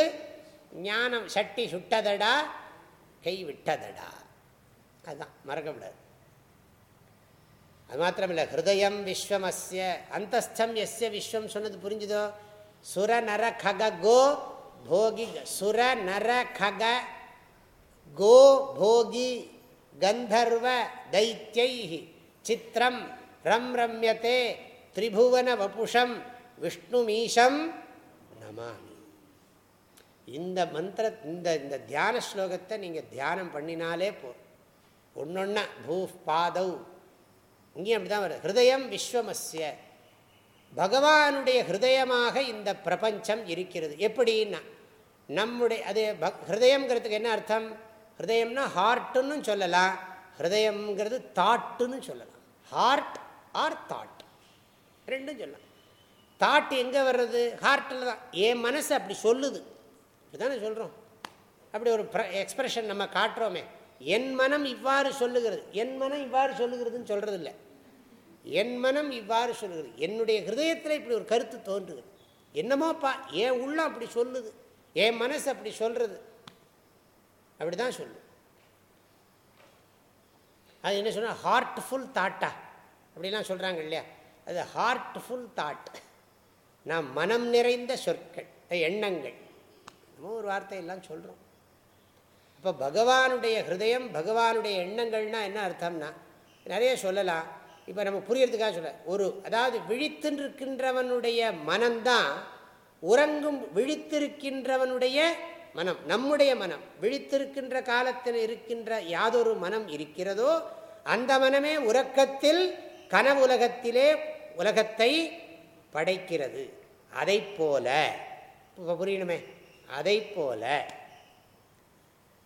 ஞானம் சட்டி சுட்டதடா கை விட்டதடா. அதுதான் விடாது அது மாத்திரமில்லை ஹிருதயம் விஸ்வமஸ்ய அந்தஸ்தம் எஸ்ய விஸ்வம் சொன்னது புரிஞ்சுதோ? சுர நர கக கோ போகி சுர நர கக கோ போகி கந்தர்வ தைத்தியை சித்திரம் ரம் ரம்யத்தே திரிபுவன வபுஷம் விஷ்ணுமீஷம் நமாமி. இந்த மந்திர இந்த இந்த தியான ஸ்லோகத்தை நீங்கள் தியானம் பண்ணினாலே போ ஒன்னொன்னா பூ பாதவ் இங்கேயும் அப்படி தான் வருது. ஹிருதயம் விஸ்வமஸ்ய. பகவானுடைய ஹிருதயமாக இந்த பிரபஞ்சம் இருக்கிறது. எப்படின்னா நம்முடைய அது ஹிருதயங்கிறதுக்கு என்ன அர்த்தம்? ஹிருதயம்னா ஹார்ட்டுன்னு சொல்லலாம் ஹிருதயம்ங்கிறது தாட்டுன்னு சொல்லலாம். ஹார்ட் ஆர் தாட் ரெண்டும் சொல்லலாம். தாட் எங்கே வர்றது? ஹார்ட்டில் தான். என் மனசு அப்படி சொல்லுது. இப்படி தானே சொல்கிறோம் அப்படி ஒரு எக்ஸ்பிரஷன் நம்ம காட்டுறோமே. என் மனம் இவ்வாறு சொல்லுகிறது. என் மனம் இவ்வாறு சொல்லுகிறதுன்னு சொல்கிறது இல்லை என் மனம் இவ்வாறு சொல்லுகிறது. என்னுடைய ஹிருதயத்தில் இப்படி ஒரு கருத்து தோன்றுகிறது என்னமோப்பா என் உள்ள அப்படி சொல்லுது. என் மனசு அப்படி சொல்கிறது அப்படி தான் சொல்லும் அது என்ன சொன்னால் ஹார்ட்ஃபுல் தாட்டா அப்படிலாம் சொல்கிறாங்க இல்லையா? அது ஹார்ட்ஃபுல் தாட் நான் மனம் நிறைந்த சொற்கள் எண்ணங்கள். நம்ம ஒரு வார்த்தையெல்லாம் சொல்கிறோம் இப்போ பகவானுடைய ஹிருதயம் பகவானுடைய எண்ணங்கள்னால் என்ன அர்த்தம்னா நிறைய சொல்லலாம். இப்போ நம்ம புரியறதுக்காக சொல்ல ஒரு அதாவது விழித்திருக்கின்றவனுடைய மனம்தான் உறங்கும் விழித்திருக்கின்றவனுடைய மனம் நம்முடைய மனம் விழித்திருக்கின்ற காலத்தில் இருக்கின்ற யாதொரு மனம் இருக்கிறதோ அந்த மனமே உறக்கத்தில் கனவுலகத்திலே உலகத்தை படைக்கிறது. அதை போல இப்போ புரியணுமே அதை போல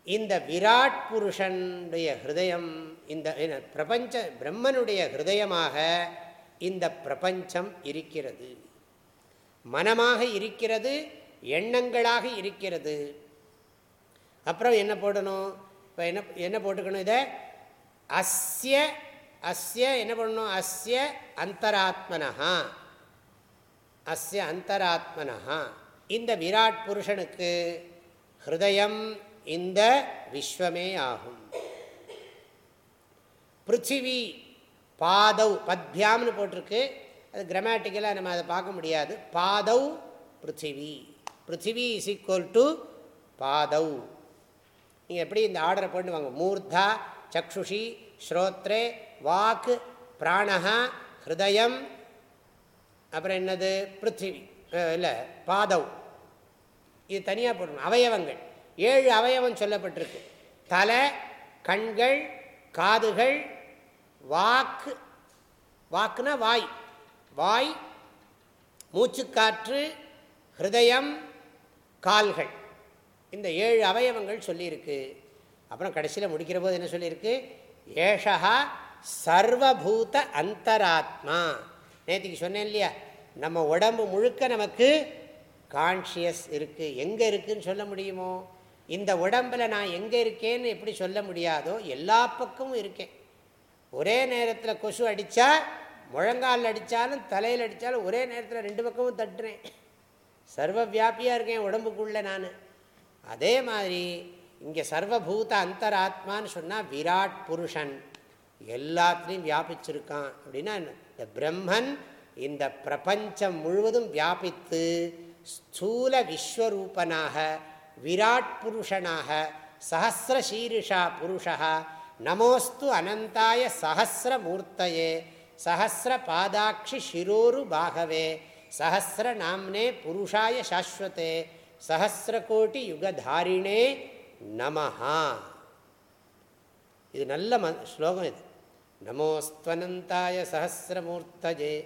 இந்த விராட் புருஷனுடைய ஹிருதயம் இந்த பிரபஞ்ச பிரம்மனுடைய ஹிருதயமாக இந்த பிரபஞ்சம் இருக்கிறது. மனமாக இருக்கிறது எண்ணங்களாக இருக்கிறது. அப்புறம் என்ன போடணும்? இப்போ என்ன என்ன போட்டுக்கணும் இதை? அஸ்ய அஸ்ய என்ன பண்ணணும் அஸ்ய அந்தராத்மனஹா. அஸ்ய அந்தராத்மனஹா. இந்த விராட் புருஷனுக்கு ஹிருதயம் இந்த விஸ்வமே ஆகும். பிருத்திவி பாதவ் பத்யாம்னு போட்டிருக்கு. அது கிரமேட்டிக்கலாக நம்ம அதை பார்க்க முடியாது. பாதவ் பிருத்திவி. பிருத்திவி இஸ் ஈக்குவல் டு பாதவ். நீங்கள் எப்படி இந்த ஆர்டரை போட்டு வாங்க மூர்தா சக்ஷுஷி ஸ்ரோத்ரே வாக்கு பிராணஹா ஹிருதயம் அப்புறம் என்னது? பிருத்திவி இல்லை பாதவ். இது தனியாக போடணும். அவயவங்கள். ஏழு அவயவம் சொல்லப்பட்டிருக்கு. தலை கண்கள் காதுகள் வாக்கு. வாக்குனா வாய். வாய் மூச்சுக்காற்று ஹிருதயம் கால்கள். இந்த ஏழு அவயவங்கள் சொல்லியிருக்கு. அப்புறம் கடைசியில் முடிக்கிற போது என்ன சொல்லியிருக்கு? ஏஷா சர்வபூத அந்தராத்மா. நேற்றுக்கு சொன்னேன் இல்லையா? நம்ம உடம்பு முழுக்க நமக்கு கான்ஷியஸ் இருக்குது எங்கே இருக்குதுன்னு சொல்ல முடியுமோ? இந்த உடம்பில் நான் எங்கே இருக்கேன்னு எப்படி சொல்ல முடியாதோ எல்லா பக்கமும் இருக்கேன். ஒரே நேரத்தில் கொசு அடித்தா முழங்கால் அடித்தாலும் தலையில் அடித்தாலும் ஒரே நேரத்தில் ரெண்டு பக்கமும் தட்டுறேன். சர்வ வியாபியாக இருக்கேன் உடம்புக்குள்ளே நான். அதே மாதிரி இங்கே சர்வபூத அந்தராத்மான்னு சொன்னால் விராட் புருஷன். எல்லாத்துலேயும் வியாபிச்சிருக்கான். அப்படின்னா இந்த பிரம்மன் இந்த பிரபஞ்சம் முழுவதும் வியாபித்து ஸ்தூல விஸ்வரூபனாக விராட் புருஷனாக சஹசிரசீரிஷா புருஷா நமோஸ்து அனந்தாய சஹசிரமூர்த்தயே சஹசிர பாதாட்சி சிரோரு பாகவே சஹசிர நாம்னே புருஷாய சாஸ்வத்தே சகசிரகோட்டி யுகதாரிணே நமஹா. இது நல்ல ம ஸ்லோகம் இது. நமோஸ்துவனந்தாய சஹசிரமூர்த்தஜே.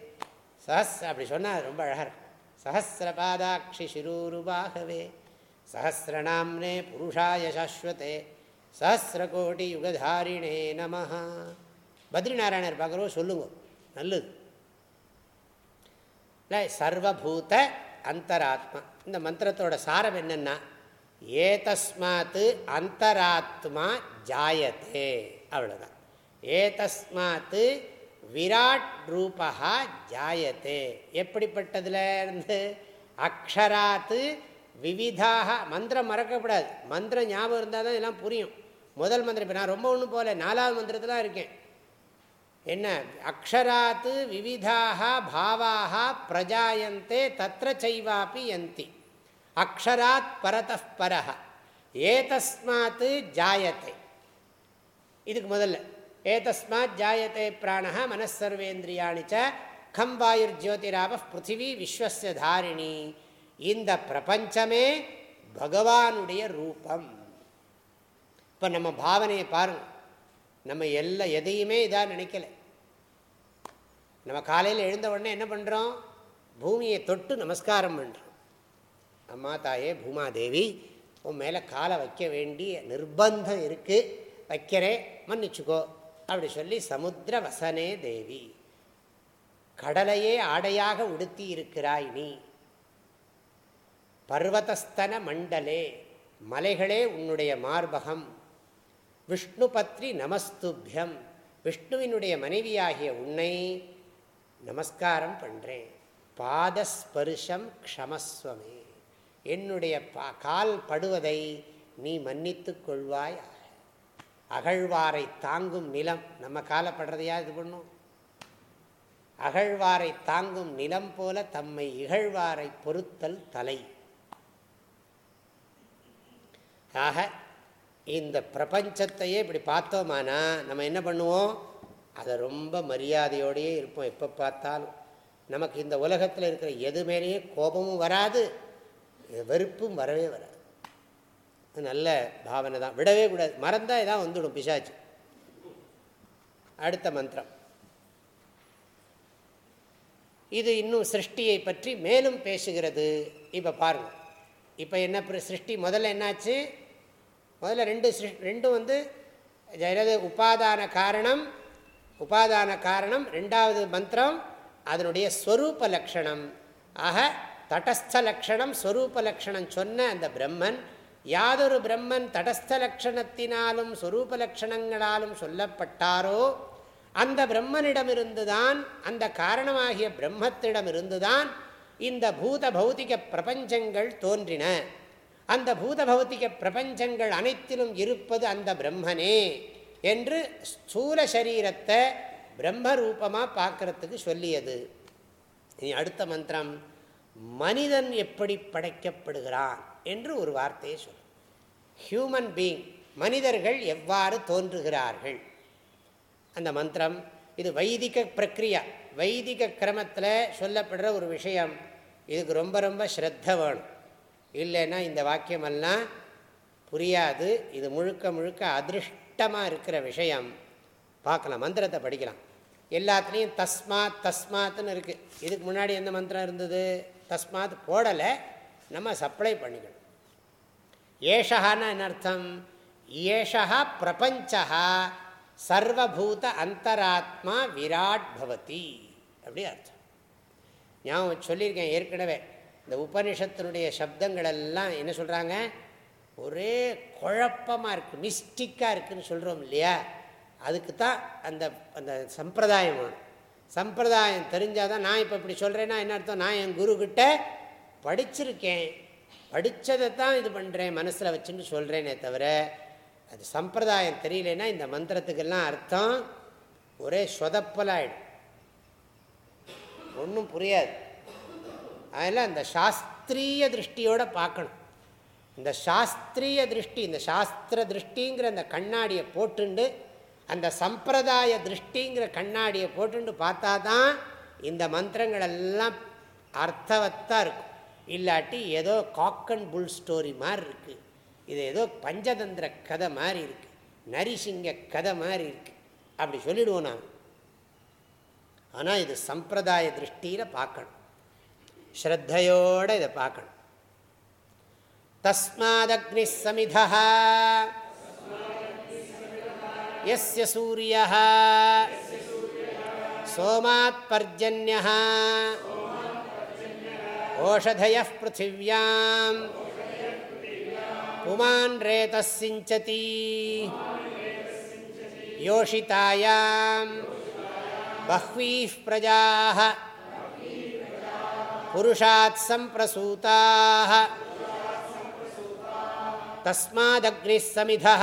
சஹஸ் அப்படி சொன்னால் ரொம்ப அழகாக இருக்கும். சஹசிரபாதாட்சி சிரூருபாகவே. சஹசிரநாம்னே புருஷாய சாஸ்வதே. சஹசிரகோடி யுகதாரிணே நமஹா. பத்ரிநாராயணர் பார்க்குறவோ சொல்லுங்க நல்லது. இல்லை சர்வபூத அந்தராத்மா. இந்த மந்திரத்தோட சாரம் என்னென்னா ஏதஸ்மாத்து அந்தராத்மா ஜாயத்தே அவ்வளோதான் ஏதஸ்மாத்து விராட் ரூபா ஜாயத்தே எப்படிப்பட்டதுல இருந்து? அக்ஷராத்து விவிதாக மந்திரம் மறக்கப்படாது மந்திரம் ஞாபகம் இருந்தால் தான் இதெல்லாம் புரியும். முதல் மந்திரம் இப்போ நான் ரொம்ப ஒன்றும் போகல நாலாவது மந்திரத்தில் இருக்கேன். என்ன? அக்ஷராத்து விவிதாக பாவாக பிரஜாயந்தே தத்திர செய்வாப்பி யந்தி. அக்ஷராத் பரத பரஹ. ஏதஸ்மாத் ஜாயத்தை இதுக்கு முதல்ல. ஏதஸ்மாத் ஜாயத்தை பிராண மனசர்வேந்திரியாணி ச கம் ஜோதிராப பிருத்திவி விஸ்வச தாரிணி. இந்த பிரபஞ்சமே பகவானுடைய ரூபம். இப்போ நம்ம பாவனையை பாருங்கள் நம்ம எல்லா எதையுமே இதாக நினைக்கல. நம்ம காலையில் எழுந்த உடனே என்ன பண்ணுறோம் பூமியை தொட்டு நமஸ்காரம் பண்ணுறோம் அம்மா தாயே பூமாதேவி உன் மேலே காலை வைக்க வேண்டிய நிர்பந்தம் இருக்குது வைக்கிறேன் மன்னிச்சுக்கோ. அப்படி சொல்லி சமுத்திர வசனே தேவி கடலையே ஆடையாக உடுத்தி இருக்கிறாய் நீ. பர்வதஸ்தன மண்டலே மலைகளே உன்னுடைய மார்பகம். விஷ்ணு பத்ரி நமஸ்துபியம் விஷ்ணுவினுடைய மனைவியாகிய உன்னை நமஸ்காரம் பண்ணுறேன் பாதஸ்பருஷம் க்ஷமஸ்வமே. என்னுடைய பா கால் படுவதை நீ மன்னித்து கொள்வாய். அகழ்வாரை தாங்கும் நிலம் நம்ம காலப்படுறதையா இது பண்ணும்? அகழ்வாரை தாங்கும் நிலம் போல தம்மை இகழ்வாரை பொருத்தல் தலை. ஆக இந்த பிரபஞ்சத்தையே இப்படி பார்த்தோமானா நம்ம என்ன பண்ணுவோம்? அதை ரொம்ப மரியாதையோடையே இருப்போம் எப்போ பார்த்தாலும். நமக்கு இந்த உலகத்தில் இருக்கிற எது மேலேயே கோபமும் வராது. வெறுப்பும் வரவே வராது. நல்ல பாவனை தான். விடவே கூடாது. மறந்தால் இதான் வந்துடும் பிசாச்சு. அடுத்த மந்திரம். இது இன்னும் சிருஷ்டியை பற்றி மேலும் பேசுகிறது. இப்போ பாருங்கள் இப்போ என்ன சிருஷ்டி முதல்ல என்னாச்சு? முதல்ல ரெண்டு ரெண்டும் வந்து உபாதான காரணம் உபாதான காரணம் ரெண்டாவது மந்திரம் அதனுடைய ஸ்வரூப லக்ஷணம் ஆக தடஸ்தலக்ஷணம் ஸ்வரூப லக்ஷணம் சொன்ன அந்த பிரம்மன் யாதொரு பிரம்மன் தடஸ்தலக்ஷணத்தினாலும் ஸ்வரூப லக்ஷணங்களாலும் சொல்லப்பட்டாரோ அந்த பிரம்மனிடமிருந்துதான் அந்த காரணமாகிய பிரம்மத்திடமிருந்துதான் இந்த பூத பௌத்திக பிரபஞ்சங்கள் தோன்றின. அந்த பூத பௌத்திக பிரபஞ்சங்கள் அனைத்திலும் இருப்பது அந்த பிரம்மனே என்று ஸ்தூல சரீரத்தை பிரம்மரூபமாக பார்க்கறதுக்கு சொல்லியது. இனி அடுத்த மந்திரம். மனிதன் எப்படி படைக்கப்படுகிறான் என்று ஒரு வார்த்தையை சொல்லு ஹியூமன் பீயிங் மனிதர்கள் எவ்வாறு தோன்றுகிறார்கள்? அந்த மந்திரம் இது வைதிக பிரக்ரியா. வைதிக கிரமத்தில் சொல்லப்படுற ஒரு விஷயம். இதுக்கு ரொம்ப ரொம்ப ஸ்ரத்த வேணும். இல்லைன்னா இந்த வாக்கியமெல்லாம் புரியாது. இது முழுக்க முழுக்க அதிருஷ்டமாக இருக்கிற விஷயம். பார்க்கலாம் மந்திரத்தை படிக்கலாம். எல்லாத்துலேயும் தஸ்மாத் தஸ்மாத்துன்னு இருக்குது இதுக்கு முன்னாடி எந்த மந்திரம் இருந்தது? தஸ்மாத் போடலை நம்ம சப்ளை பண்ணிக்கணும். ஏஷகான்னு என்ன அர்த்தம்? ஏஷா பிரபஞ்சா சர்வபூத அந்தராத்மா விராட் பவதி அப்படி அர்த்தம். ஞாபகம் சொல்லியிருக்கேன் ஏற்கனவே. இந்த உபனிஷத்தினுடைய சப்தங்கள் எல்லாம் என்ன சொல்கிறாங்க ஒரே குழப்பமாக இருக்குது மிஸ்டிக்காக இருக்குதுன்னு சொல்கிறோம் இல்லையா? அதுக்கு தான் அந்த அந்த சம்பிரதாயம் வேணும் சம்பிரதாயம் தெரிஞ்சால் தான் நான் இப்போ இப்படி சொல்கிறேன்னா என்ன அர்த்தம்? நான் என் குருக்கிட்ட படிச்சிருக்கேன். படித்ததை தான் இது பண்ணுறேன் மனசில் வச்சுன்னு சொல்கிறேனே தவிர அது சம்பிரதாயம் தெரியலன்னா இந்த மந்திரத்துக்கெல்லாம் அர்த்தம் ஒரே சொதப்பலாயிடும். ஒன்றும் புரியாது. அதெல்லாம் இந்த சாஸ்திரிய திருஷ்டியோடு பார்க்கணும். இந்த சாஸ்திரிய திருஷ்டி இந்த சாஸ்திர திருஷ்டிங்கிற அந்த கண்ணாடியை போட்டுண்டு அந்த சம்பிரதாய திருஷ்டிங்கிற கண்ணாடியை போட்டுண்டு பார்த்தா தான் இந்த மந்திரங்கள் எல்லாம் அர்த்தவத்தாக இருக்கும். இல்லாட்டி ஏதோ காக்கன் புல் ஸ்டோரி மாதிரி இருக்குது இது ஏதோ பஞ்சதந்திர கதை மாதிரி இருக்குது நரிசிங்க கதை மாதிரி இருக்குது அப்படி சொல்லிடுவோம் நான் ஆனால் இது சம்பிரதாய திருஷ்டியில் பார்க்கணும். ஸ்ரத்தையோடு இதை பார்க்கணும். தஸ்மாதக்னி சமிதா यस्य सूर्यः। सोमात् पर्जन्यः। ओषधयः पृथिव्याम्। पुमान् रेतः सिञ्चति। योषितायां बह्वीः प्रजाः। पुरुषात् सम्प्रसूताः। तस्मादग्निः समिधः।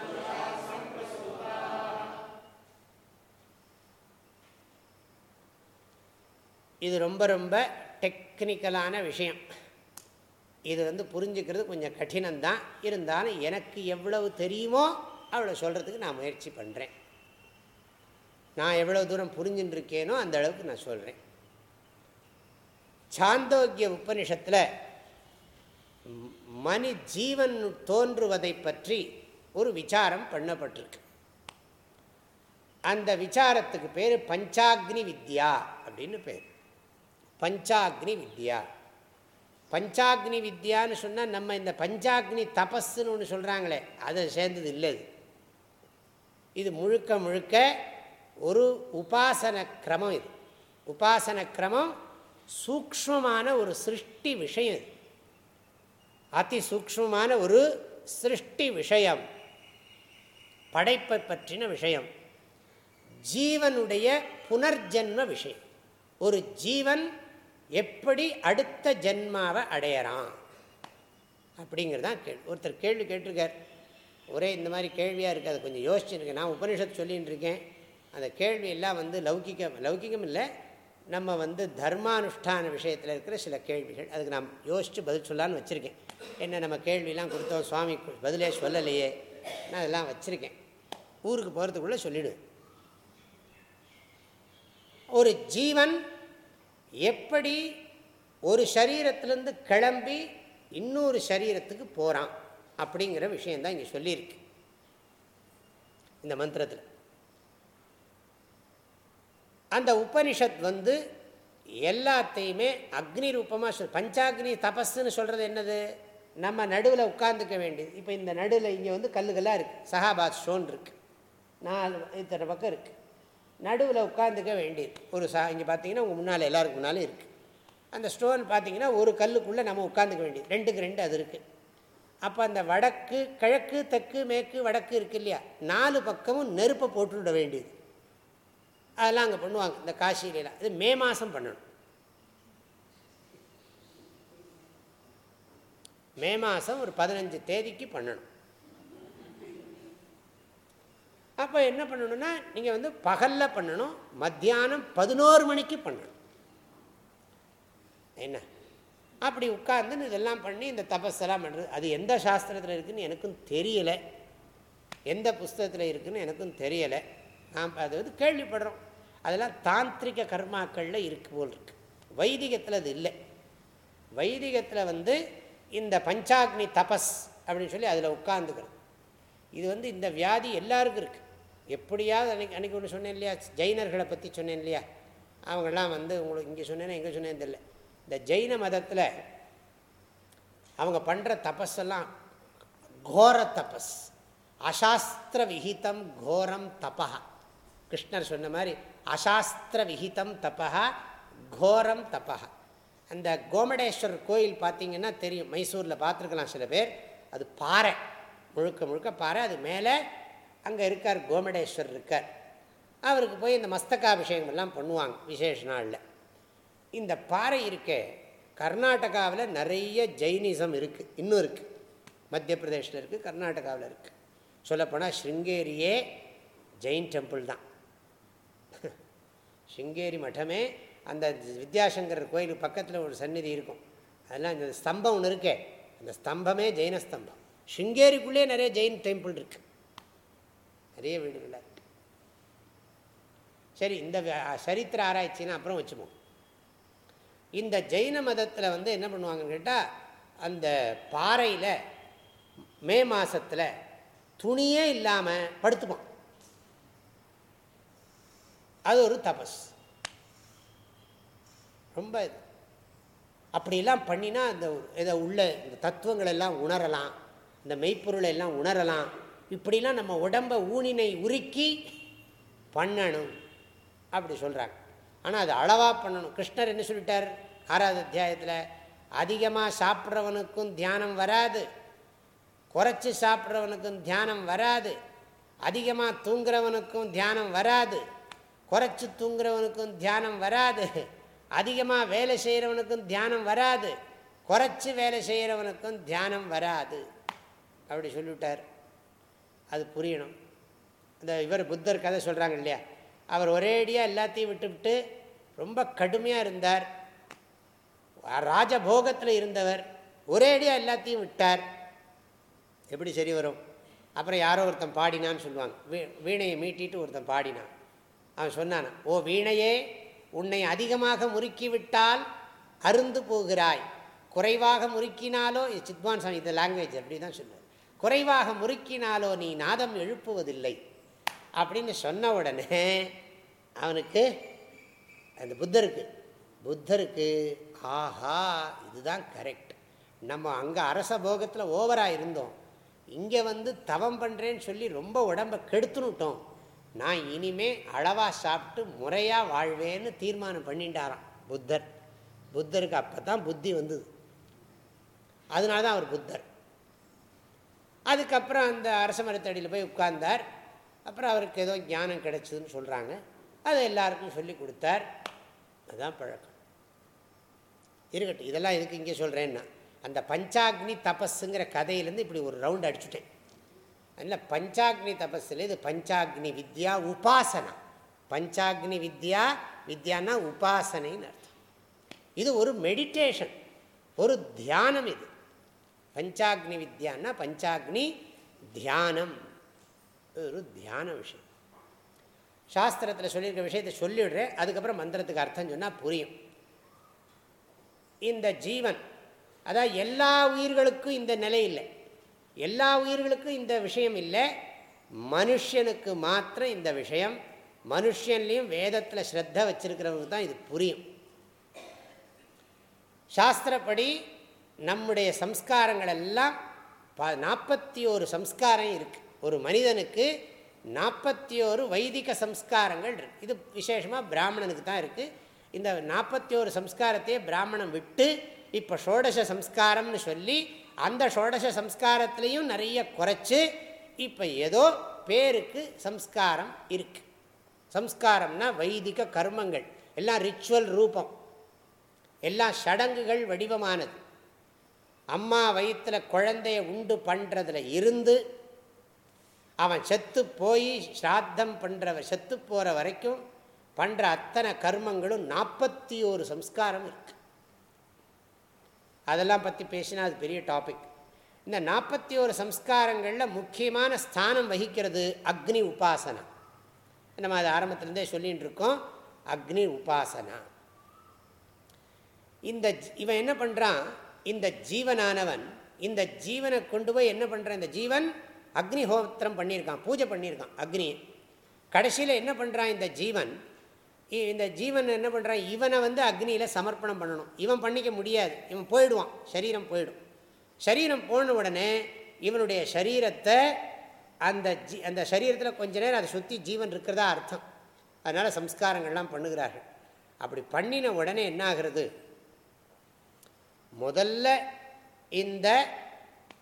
இது ரொம்ப ரொம்ப டெக்னிக்கலான விஷயம். இது வந்து புரிஞ்சுக்கிறது கொஞ்சம் கடினம்தான். இருந்தாலும் எனக்கு எவ்வளவு தெரியுமோ அவ்வளோ சொல்கிறதுக்கு நான் முயற்சி பண்ணுறேன் நான் எவ்வளோ தூரம் புரிஞ்சுன்னு இருக்கேனோ அந்த அளவுக்கு நான் சொல்கிறேன் சாந்தோக்கிய உபனிஷத்தில் மனி ஜீவன் தோன்றுவதை பற்றி ஒரு விசாரம் பண்ணப்பட்டிருக்கு. அந்த விசாரத்துக்கு பேர் பஞ்சாக்னி வித்யா அப்படின்னு பேர். பஞ்சாக்னி வித்யா. பஞ்சாக்னி வித்யான்னு சொன்னால் நம்ம இந்த பஞ்சாக்னி தபஸ்ன்னு ஒன்று சொல்கிறாங்களே அதை சேர்ந்தது இல்லை இது முழுக்க முழுக்க ஒரு உபாசன கிரமம் இது. உபாசன கிரமம் சூக்மமான ஒரு சிருஷ்டி விஷயம் இது. அதிசூக்மமான ஒரு சிருஷ்டி விஷயம். படைப்பை பற்றின விஷயம். ஜீவனுடைய புனர்ஜென்ம விஷயம். ஒரு ஜீவன் எப்படி அடுத்த ஜென்மாவை அடையிறான்? அப்படிங்கிறதான் கேள்வி. ஒருத்தர் கேள்வி கேட்டிருக்கார். ஒரே இந்த மாதிரி கேள்வியாக இருக்குது அதை கொஞ்சம் யோசிச்சுருக்கேன் நான் உபனிஷத்து சொல்லிகிட்டு இருக்கேன். அந்த கேள்வி எல்லாம் வந்து லௌகிக்கம் லௌகிக்கம் இல்லை. நம்ம வந்து தர்மானுஷ்டான விஷயத்தில் இருக்கிற சில கேள்விகள். அதுக்கு நான் யோசித்து பதில் சொல்லான்னு வச்சுருக்கேன். என்ன நம்ம கேள்வியெலாம் கொடுத்தோம் சுவாமி பதிலே சொல்லலையே. நான் அதெல்லாம் வச்சுருக்கேன். ஊருக்கு போகிறதுக்குள்ளே சொல்லிவிடுவேன் ஒரு ஜீவன் எப்படி ஒரு சரீரத்திலேருந்து கிளம்பி இன்னொரு சரீரத்துக்கு போகிறான் அப்படிங்கிற விஷயந்தான் இங்கே சொல்லியிருக்கு. இந்த மந்திரத்தில். அந்த உபனிஷத் வந்து எல்லாத்தையுமே அக்னி ரூபமாக சொல் பஞ்சாக்னி தபஸ்ன்னு சொல்கிறது என்னது? நம்ம நடுவில் உட்காந்துக்க வேண்டியது. இப்போ இந்த நடுவில் இங்கே வந்து கல்லுகளாக இருக்குது சஹாபாத் ஸ்டோன் இருக்குது நாலு இத்தனை பக்கம் இருக்குது நடுவில் உட்காந்துக்க வேண்டியது. ஒரு சா இங்கே பார்த்தீங்கன்னா உங்கள் முன்னால் எல்லாருக்கு முன்னாலும் இருக்குது அந்த ஸ்டோன் பார்த்தீங்கன்னா ஒரு கல்லுக்குள்ளே நம்ம உட்காந்துக்க வேண்டியது. ரெண்டுக்கு ரெண்டு அது இருக்குது அப்போ அந்த வடக்கு கிழக்கு தெற்கு மேற்கு வடக்கு இருக்கு இல்லையா? நாலு பக்கமும் நெருப்பை போட்டுவிட வேண்டியது. அதெல்லாம் அங்கே பண்ணுவாங்க இந்த காசியிலாம் இது மே மாதம் பண்ணணும். மே மாதம் ஒரு பதினஞ்சு தேதிக்கு பண்ணணும். அப்போ என்ன பண்ணணும்னா நீங்கள் வந்து பகலில் பண்ணணும் மத்தியானம் பதினோரு மணிக்கு பண்ணணும். என்ன? அப்படி உட்கார்ந்து இதெல்லாம் பண்ணி இந்த தபஸெல்லாம் பண்ணுறது அது எந்த சாஸ்திரத்தில் இருக்குதுன்னு எனக்கும் தெரியலை. எந்த புஸ்தகத்தில் இருக்குதுன்னு எனக்கும் தெரியலை. நாம் அது வந்து கேள்விப்படுறோம். அதெல்லாம் தாந்திரிக கர்மாக்களில் இருக்கு போல் இருக்கு. வைதிகத்தில் அது இல்லை. வைதிகத்தில் வந்து இந்த பஞ்சாக்னி தபஸ் அப்படின்னு சொல்லி அதில் உட்காந்துக்கிறது இது வந்து இந்த வியாதி எல்லாருக்கும் இருக்குது எப்படியாவது அன்றைக்கி அன்றைக்கி ஒன்று சொன்னேன் இல்லையா? ஜெயினர்களை பற்றி சொன்னேன் இல்லையா? அவங்கெல்லாம் வந்து உங்களுக்கு இங்கே சொன்னேன்னா எங்கே சொன்னேன்னு தெரியல. இந்த ஜெயின மதத்தில் அவங்க பண்ணுற தபஸெல்லாம் கோர தபஸ். அசாஸ்திர விஹிதம் கோரம் தபா கிருஷ்ணர் சொன்ன மாதிரி அசாஸ்திர விஹிதம் தபா கோரம் தபா அந்த கோமடேஸ்வரர் கோயில் பார்த்தீங்கன்னா தெரியும். மைசூரில் பார்த்துருக்கலாம் சில பேர். அது பாறை. முழுக்க முழுக்க பாறை. அது மேலே அங்கே இருக்கார் கோமடேஸ்வரர் இருக்கார். அவருக்கு போய் இந்த மஸ்தகாபிஷேகமெல்லாம் பண்ணுவாங்க விசேஷ நாளில். இந்த பாறை இருக்கே கர்நாடகாவில் நிறைய ஜெயினிசம் இருக்குது இன்னும் இருக்குது மத்திய பிரதேஷில் இருக்குது கர்நாடகாவில் இருக்குது சொல்லப்போனால் ஸ்ருங்கேரியே ஜெயின் டெம்பிள் தான். ஸ்ருங்கேரி மட்டமே அந்த வித்யாசங்கர் கோயிலுக்கு பக்கத்தில் ஒரு சந்நிதி இருக்கும். அதெல்லாம் இந்த ஸ்தம்பம் ஒன்று இருக்கே அந்த ஸ்தம்பமே ஜெயின ஸ்தம்பம். ஸ்ருங்கேரிக்குள்ளே நிறைய ஜெயின் டெம்பிள் இருக்குது நிறைய வீடுகளில். சரி இந்த சரித்திர ஆராய்ச்சின்னா அப்புறம் வச்சுப்போம். இந்த ஜெயின மதத்தில் வந்து என்ன பண்ணுவாங்கன்னு கேட்டால் அந்த பாறையில் மே மாதத்தில் துணியே இல்லாமல் படுத்துப்பான். அது ஒரு தபஸ். ரொம்ப இது. அப்படிலாம் பண்ணினா அந்த இதை உள்ள இந்த தத்துவங்கள் எல்லாம் உணரலாம். இந்த மெய்ப்பொருளை எல்லாம் உணரலாம். இப்படிலாம் நம்ம உடம்பை ஊனினை உருக்கி பண்ணணும். அப்படி சொல்கிறாங்க ஆனால் அது அளவாக பண்ணணும். கிருஷ்ணர் என்ன சொல்லிட்டார்? ஆறாவது அத்தியாயத்தில் அதிகமாக சாப்பிட்றவனுக்கும் தியானம் வராது. குறைச்சி சாப்பிட்றவனுக்கும் தியானம் வராது. அதிகமாக தூங்குறவனுக்கும் தியானம் வராது. குறைச்சி தூங்குறவனுக்கும் தியானம் வராது. அதிகமாக வேலை செய்கிறவனுக்கும் தியானம் வராது. குறைச்சி வேலை செய்கிறவனுக்கும் தியானம் வராது. அப்படி சொல்லிவிட்டார். அது புரியணும். இந்த இவர் புத்தர் கதை சொல்கிறாங்க இல்லையா? அவர் ஒரேடியாக எல்லாத்தையும் விட்டுவிட்டு ரொம்ப கடுமையாக இருந்தார். ராஜபோகத்தில் இருந்தவர் ஒரேடியாக எல்லாத்தையும் விட்டார். எப்படி சரி வரும்? அப்புறம் யாரோ ஒருத்தன் பாடினான்னு சொல்லுவாங்க. வீ வீணையை மீட்டிட்டு ஒருத்தன் பாடினான். அவன் சொன்னான் ஓ வீணையே உன்னை அதிகமாக முறுக்கிவிட்டால் அருந்து போகிறாய். குறைவாக முறுக்கினாலோ இது சித்வான் சாமி இந்த லாங்குவேஜ் அப்படி தான் சொல்லுவார். குறைவாக முறுக்கினாலோ நீ நாதம் எழுப்புவதில்லை. அப்படின்னு சொன்ன உடனே அவனுக்கு அந்த புத்தருக்கு புத்தருக்கு ஆஹா இதுதான் கரெக்ட் நம்ம அங்கே அரச போகத்தில் ஓவராக இருந்தோம். இங்கே வந்து தவம் பண்ணுறேன்னு சொல்லி ரொம்ப உடம்பை கெடுத்துனுட்டோம். நான் இனிமே அளவாக சாப்பிட்டு முறையாக வாழ்வேன்னு தீர்மானம் பண்ணிட்டாராம் புத்தர். புத்தருக்கு அப்போ தான் புத்தி வந்தது. அதனால தான் அவர் புத்தர். அதுக்கப்புறம் அந்த அரச மரத்தடியில் போய் உட்கார்ந்தார். அப்புறம் அவருக்கு ஏதோ ஞானம் கிடைச்சதுன்னு சொல்கிறாங்க அதை எல்லாருக்கும் சொல்லி கொடுத்தார். அதுதான் பழக்கம். இருக்கட்டும் இதெல்லாம் எதுக்கு இங்கே சொல்கிறேன்னா அந்த பஞ்சாக்னி தபஸுங்கிற கதையிலேருந்து இப்படி ஒரு ரவுண்ட் அடிச்சுட்டேன். அதில் பஞ்சாக்னி தபஸில் இது பஞ்சாக்னி வித்யா உபாசனா. பஞ்சாக்னி வித்யா வித்யானா உபாசனைன்னு அர்த்தம். இது ஒரு மெடிடேஷன் ஒரு தியானம் இது. பஞ்சாக்னி வித்யான்னா பஞ்சாக்னி தியானம். ஒரு தியான விஷயம். சாஸ்திரத்தில் சொல்லியிருக்க விஷயத்தை சொல்லிவிடுறேன். அதுக்கப்புறம் மந்திரத்துக்கு அர்த்தம் சொன்னால் புரியும். இந்த ஜீவன் அதாவது எல்லா உயிர்களுக்கும் இந்த நிலை இல்லை. எல்லா உயிர்களுக்கும் இந்த விஷயம் இல்லை. மனுஷனுக்கு மாத்திரம் இந்த விஷயம். மனுஷன்லேயும் வேதத்தில் ஸ்ரத்த வச்சிருக்கிறவங்களுக்கு தான் இது புரியும். சாஸ்திரப்படி நம்முடைய சம்ஸ்காரங்கள் எல்லாம் ப நாற்பத்தி ஒரு சம்ஸ்காரம் இருக்குது ஒரு மனிதனுக்கு நாற்பத்தி ஒரு வைதிக சம்ஸ்காரங்கள் இருக்குது இது விசேஷமாக பிராமணனுக்கு தான் இருக்குது இந்த நாற்பத்தி ஒரு சம்ஸ்காரத்தையே பிராமணம் விட்டு இப்போ ஷோடச சம்ஸ்காரம்னு சொல்லி அந்த ஷோடச சம்ஸ்காரத்துலேயும் நிறைய குறைச்சி இப்போ ஏதோ பேருக்கு சம்ஸ்காரம் இருக்குது சம்ஸ்காரம்னா வைதிக கர்மங்கள். எல்லாம் ரிச்சுவல் ரூபம். எல்லாம் சடங்குகள் வடிவமானது. அம்மா வயிற்றில் குழந்தைய உண்டு பண்ணுறதுல இருந்து அவன் செத்து போய் ஸ்ராத்தம் பண்ணுற செத்து போகிற வரைக்கும் பண்ணுற அத்தனை கர்மங்களும் நாற்பத்தி ஒரு சம்ஸ்காரம் இருக்கு. அதெல்லாம் பற்றி பேசினா அது பெரிய டாபிக் இந்த நாற்பத்தி ஒரு சம்ஸ்காரங்களில் முக்கியமான ஸ்தானம் வகிக்கிறது அக்னி உபாசனா. நம்ம அது ஆரம்பத்துலேருந்தே சொல்லிகிட்டு இருக்கோம். அக்னி உபாசனா. இந்த இவன் என்ன பண்ணுறான் இந்த ஜீவனானவன் இந்த ஜீவனை கொண்டு போய் என்ன பண்ணுறான் இந்த ஜீவன் அக்னி ஹோத்திரம் பண்ணியிருக்கான் பூஜை பண்ணியிருக்கான் அக்னி. கடைசியில் என்ன பண்ணுறான் இந்த ஜீவன்? இந்த ஜீவன் என்ன பண்ணுறான் இவனை வந்து அக்னியில் சமர்ப்பணம் பண்ணணும். இவன் பண்ணிக்க முடியாது. இவன் போயிடுவான். சரீரம் போயிடும். சரீரம் போன உடனே இவனுடைய சரீரத்தை அந்த ஜி அந்த சரீரத்தில் கொஞ்ச நேரம் அதை சுற்றி ஜீவன் இருக்கிறதா அர்த்தம். அதனால் சம்ஸ்காரங்கள்லாம் பண்ணுகிறார்கள். அப்படி பண்ணின உடனே என்ன ஆகிறது? முதல்ல இந்த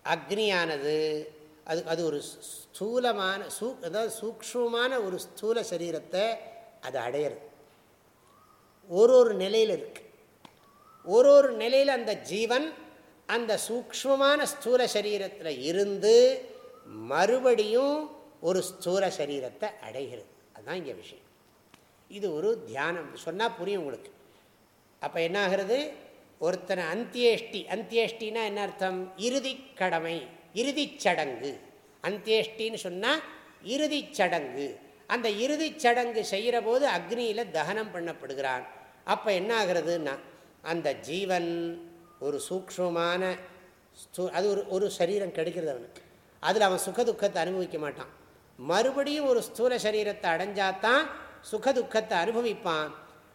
அக்னியானது அது அது ஒரு ஸ்தூலமான சூ அதாவது சூக்ஷமான ஒரு ஸ்தூல சரீரத்தை அது அடையிறது. ஒரு ஒரு நிலையில் இருக்குது ஒரு ஒரு நிலையில் அந்த ஜீவன் அந்த சூக்மமான ஸ்தூல சரீரத்தில் இருந்து மறுபடியும் ஒரு ஸ்தூல சரீரத்தை அடைகிறது. அதுதான் இங்கே விஷயம். இது ஒரு தியானம். சொன்னால் புரியும் உங்களுக்கு. அப்போ என்ன ஆகிறது? ஒருத்தனை அந்தியேஷ்டி அந்தியேஷ்டினா என்ன அர்த்தம்? இறுதி கடமை இறுதி சடங்கு. அந்தியேஷ்டின்னு சொன்னால் இறுதி சடங்கு. அந்த இறுதி சடங்கு செய்கிற போது அக்னியில் தகனம் பண்ணப்படுகிறான். அப்போ என்ன ஆகிறதுன்னா அந்த ஜீவன் ஒரு சூக்ஷமான அது ஒரு ஒரு சரீரம் கிடைக்கிறது அவனுக்கு. அதில் அவன் சுகதுக்கத்தை அனுபவிக்க மாட்டான். மறுபடியும் ஒரு ஸ்தூல சரீரத்தை அடைஞ்சாதான் சுகதுக்கத்தை அனுபவிப்பான்.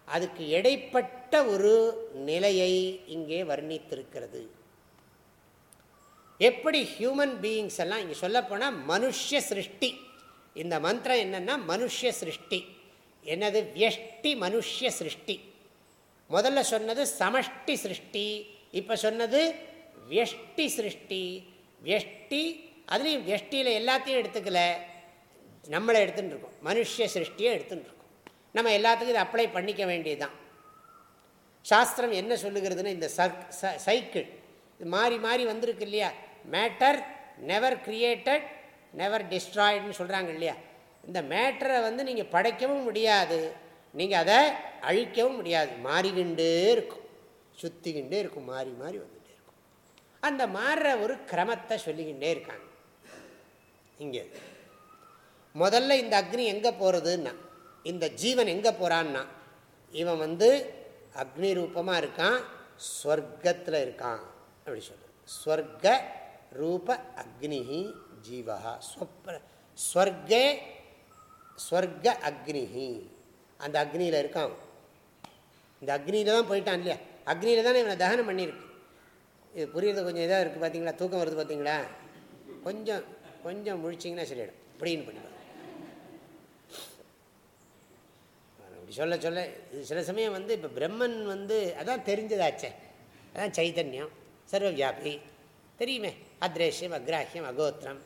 அதுக்கு இடைப்பட்ட ஒரு நிலையை இங்கே வர்ணித்திருக்கிறது. எப்படி ஹியூமன் பீயிங்ஸ் எல்லாம் இங்கே சொல்லப்போனால் மனுஷ சிருஷ்டி. இந்த மந்திரம் என்னென்னா மனுஷ சிருஷ்டி. என்னது? வியஷ்டி மனுஷ சிருஷ்டி. முதல்ல சொன்னது சமஷ்டி சிருஷ்டி இப்போ சொன்னது வியஷ்டி சிருஷ்டி. வியஷ்டி அதுலேயும் வியஷ்டியில் எல்லாத்தையும் எடுத்துக்கல. நம்மளை எடுத்துகிட்டு இருக்கோம். மனுஷ சிருஷ்டியை எடுத்துகிட்டு இருக்கோம். நம்ம எல்லாத்துக்கும் இதை அப்ளை பண்ணிக்க வேண்டியது தான் சாஸ்திரம் என்ன சொல்லுகிறதுன்னு இந்த சைக்கிள் இது மாறி மாறி வந்திருக்கு இல்லையா? மேட்டர் நெவர் கிரியேட்டட் நெவர் டிஸ்ட்ராய்டுன்னு சொல்கிறாங்க இல்லையா? இந்த மேட்டரை வந்து நீங்கள் படைக்கவும் முடியாது. நீங்கள் அதை அழிக்கவும் முடியாது. மாறிக்கிண்டே இருக்கும். சுற்றிக்கிண்டே இருக்கும். மாறி மாறி வந்துகிட்டே இருக்கும். அந்த மாறுற ஒரு கிரமத்தை சொல்லிக்கிண்டே இருக்காங்க. இங்கே. முதல்ல இந்த அக்னி எங்கே போகிறதுன்னா இந்த ஜீவன் எங்கே போகிறான்னா இவன் வந்து அக்னி ரூபமாக இருக்கான் ஸ்வர்க்கத்தில் இருக்கான் அப்படி சொல்லு ஸ்வர்க ரூப அக்னி ஜீவா. ஸ்வப்ன ஸ்வர்கே ஸ்வர்க அக்னி. அந்த அக்னியில் இருக்கான் இந்த அக்னியில் தான் போயிட்டான் இல்லையா? அக்னியில் தானே இவனை தகனம் பண்ணியிருக்கு. இது புரியுறது கொஞ்சம் இதாக இருக்குது பார்த்தீங்களா தூக்கம் வருது பார்த்தீங்களா கொஞ்சம் கொஞ்சம் முழிச்சிங்கன்னா சரியிடும் அப்படின்னு பண்ணிடுவோம் அப்படி சொல்ல சொல்ல இது சில சமயம் வந்து இப்போ பிரம்மன் வந்து அதான் தெரிஞ்சதாச்சே. அதான் சைதன்யம் சர்வ வியாபி தெரியுமே? அத்ரேஷ்யம் அக்ராஹியம் அகோத்திரம்.